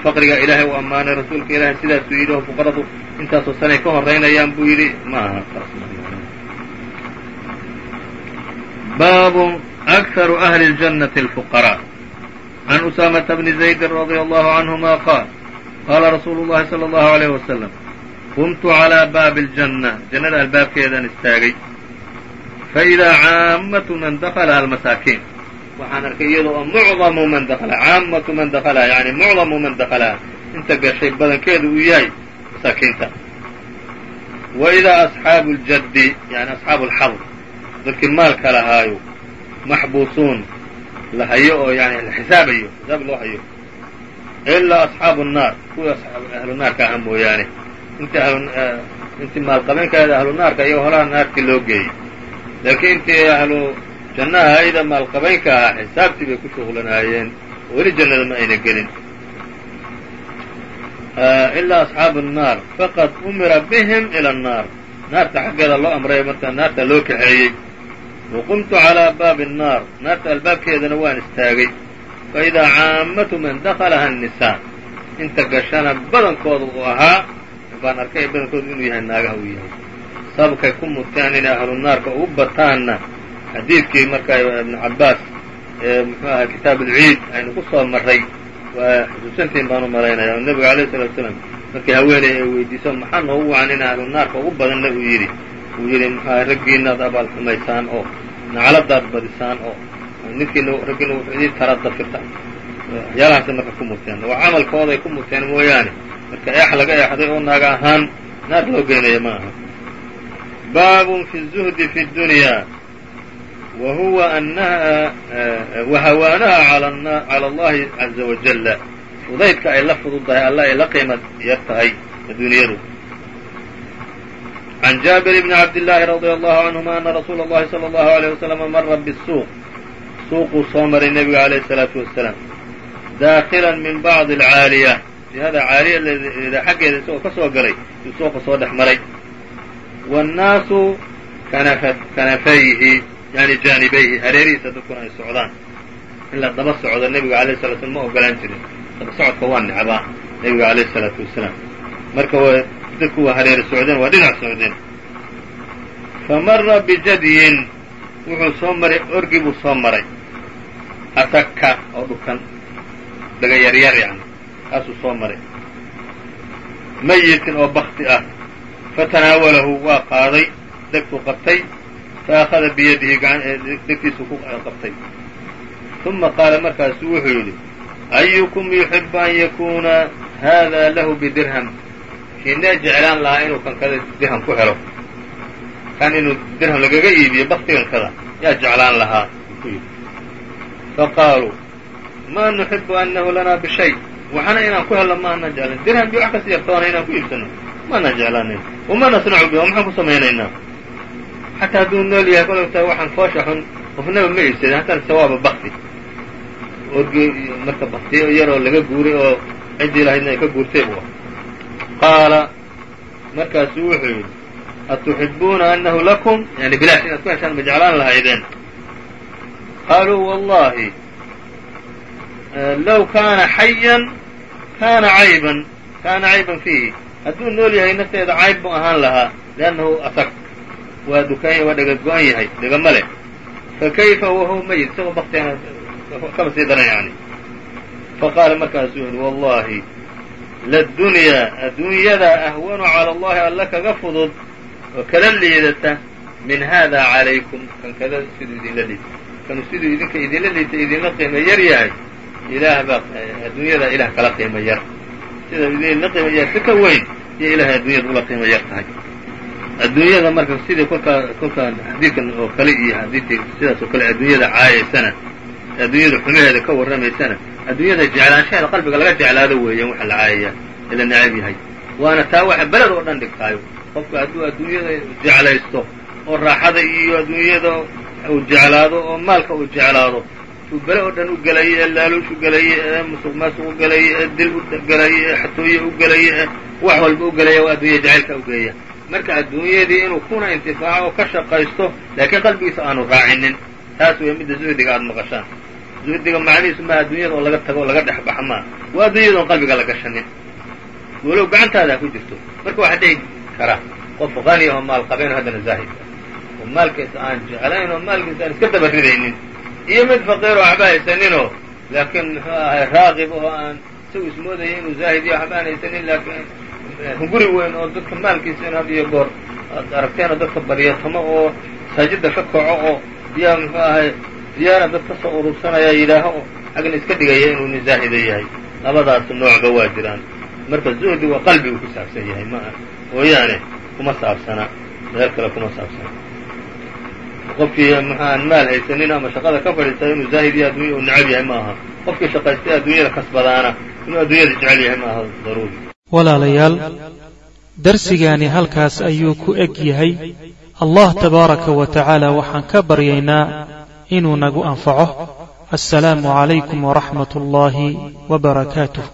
faqriga ilaahay u ammaanay rasuulka ilaahay sidaasuu yidhi oo fuqaradu intaasoo sanay ka horeynayaan buu yidhi ma aha taas baabu أkharu أhli الجنة الفqراء عن أسامة بن زaيد رضي الله عنهma qاal qاla رasuul الlahi صلى الله عليه وسلم qمت عlى baabi الجنة jannada albaabkeedaan istaagay faidaa caamatu man dakalaha almasaakiin waxaan arkay iyada oo mucdamu man dakalaha caamatu man dakalaha yani mucdamu man dakalaha inta gashay badankeedu uu yahay masaakiinta wa asxaabu ljaddi yani asxaabu alxabr dadkii maalka lahaayo maxbuusuun la hayo oo yani la xisaabayo xisaab loo hayo ilaa asxaabu nnaar kuwii ahlunaarka ahaa mooyaane intii intii maalqabeynkaeda ahlunaarka iyo holaha naarkii loo geeyey laakiin intii ahlu jannaha ayda maalqabaynka ah xisaabtii bay ku shuqlanaayeen weli jannada ma ayna gelin. Ah, Ilaa asxaabu annaar faqad umira bihim ila annaar naarta xaggeeda loo amray markaa naarta loo kaxeeyey waqumtu calaa baabi annaar naarta albaabkeedana waan istaagay. Fa idaa man dakalaha annisaa. Inta gashana badankooda uu ahaa baan arkay badankoodu inuu yahay naagaha uu yahay sababkay ku muteen inay ahlu naarka ugu bataanna. Xadiidkii markaa ibnu cabaas ee muxuu ahay kitaab ulciid aynu ku soo marray. Waa xusuusantiin baanu maraynaya oo nebiga alayh salatu salaam markii haweeney ay weydiiso maxaa noogu wacan in ahlu naarka ugu badanna uu yidhi uu yidhi muxuaha raggiinaad abaal xumaysaan oo nacladaad badisaan oo ninkiina raggiina wuxuu idin tara dafirtaan waxyaalahaasay marka ku muteen waa camalkooday ku muteen mooyaane. Marka eex laga eexday oo naaga ahaan naar loo geynaya ma aha baabun fi الzuhdi fi اdunya wa huwa anaha wahawaanaha calى اllahi caza wajala fudaydka ay la fududahay alla ay la qiima yar tahay adduunyadu عن jابر بن عبد اللhi رضي الله عنهma أنa رsuuل الlahi صلى الله عليه وسلم mra bالsuuq suuquu soo maray nebiga عalيه الصلاaةu وaسلام daakilan min bacضi الcaaliya jihada caaliya leeda xaggeeda isagoo ka soo galay yuu suuqa soo dhex maray wاnnaasu kanafayhi yani jaanibayhi hareerihiisa dadkuna ay socdaan in la daba socdo nebiga alayh sala slam ma ogolaan jirin daba socodka waa necbaa nebiga alayh salaatu wasalaam marka w dadku waa hareeri socdeen waa dhinac socdeen famara bijadyin wuxuu soo maray orgi buu soo maray ataka oo dhukan dhaga yaryar yani kaasuu soo maray mayitin oo bakti ah fatanaawalahu waa qaaday dhegtuu qabtay faأkhada biyadihi dhegtiisuu ku qabtay. ثuma qaala markaasuu wuxuu yidhi ayukum yuxibu an yakuuna hada lahu bidirham? Kiinee jeclaan lahaa inuu kan kada dirham ku helo. Kan inuu dirham lagaga iibiyo baktigan kada yaa jeclaan lahaa faqaaluu ma nuxibu anahu lanaa bishay waxana inaan ku helno maana jeclan dirham bi wax kasi yartoona inaan ku iibsano mana jeclaanin wama nasnacu biha maxaan ku samaynaynaa? Xataa hadduu nool yahay kolta waxaan foosha xun qofnaba ma iibsadin haddana sawaaba bakti. Orgi marka baktiyo yaroo laga guuray oo ciddii lahaydna ay ka guurtay bu qaala markaasuu wuxuu yidhi atuxibuuna anahu lakum? Yani bilaash inaad ku heshaan ma jeclaan lahaydeen. Qaaluu wallahi low kaana xayan kaana cayban kaana cayban fiihi hadduu nool yahay nafteeda cayb buu ahaan lahaa liannahu asag. Waa dukaanya waa dhega go-an yahay dhegama leh. Fakayfa wahuwa mayit isagoo baktiana kaba sii daran yani faqaala markaasuu yihi wallahi ladunyaa adduunyada ahwanu cala allahi alla kaga fudud oo kala liidata min hada calaykum. Kan kada siduu idinla liita kanu siduu idinka idinla liita idinla qiimo yar yahay. Ilaah baa adduunyada ilah kala qiimo yar sida idinla qiimo yar si ka weyn iyo ilahay adduunyada ula qiimo yar tahay adduunyada marka sidii kolkaa kolkaa xadiidkan oo kale iyo xadiidkii sidaas oo kale adduunyada caayaysana adduunyada xumaheeda ka warramaysana adduunyada jeclaanshaheeda qalbiga laga jeclaado weeyaan waxa la caayaya ee la necab yahay. Waana taa waxa beled oo dhan dhigtaayo. Qofka hadduu adduunyada jeclaysto oo raaxada iyo adduunyada uu jeclaado oo maalka uu jeclaado uu bele oo dhan u gelayo ee laaluush u gelayo ee musuq maasuq u gelayo ee dil u gelayo ee xatooye u gelayo ee wax walba u gelaya waa adduunya jacaylka u geeya marka adduunyadii inuu kuna intifaaco oo ka shaqaysto laakiin qalbigiisa aanu raacinin. Taas wey midda zuhdiga aada maqashaan. Zuhdiga macnihiisu maaha adduunyada oo laga tago oo laga dhex baxa maa waa adduunyada oon qalbiga la gashanin walow gacantaada ha ku jirto. Marka waxaa dhici kara. Qof qani oo maal qabayn oo haddana zaahidka oo maalkiisa aan jeclayn oo maalkiisa aan iska daba ridaynin iyo mid faqiir oo waxba haysaninoo laakiin raaqib oo aan isagu ismoodaya inuu zaahid iyo waxba aan haysanin laakiin hunguri weyn oo dadka maalkiisa had iyo goor aad aragteen oo dadka baryatamo oo masaajida ka kaco oo yaa muxuu ahay ziyaara dad ka soo urursanaya yidhaaho oo xagna iska dhigaya inuu nin zaahida yahay. Labadaas noocba waa jiraan. Marka zuhdi waa qalbigu ku saabsan yahay ma ah mooyaane kuma saabsana. Meel kale kuma saabsana qofkii aan maal haysanin ama shaqada ka fadhiista inuu zaahid iyo addunya uu necab yahay ma qofkii shaqaystay adduunyada kasbadaana inuu adduunyada jecel yahay ma daruuri.
Walaalayaal darsigaani halkaas ayuu ku eg yahay. Allah tabaaraka wa tacaala waxaan ka baryaynaa inuu nagu anfaco. Assalaamu calaykum waraxmat ullaahi wa barakaatuh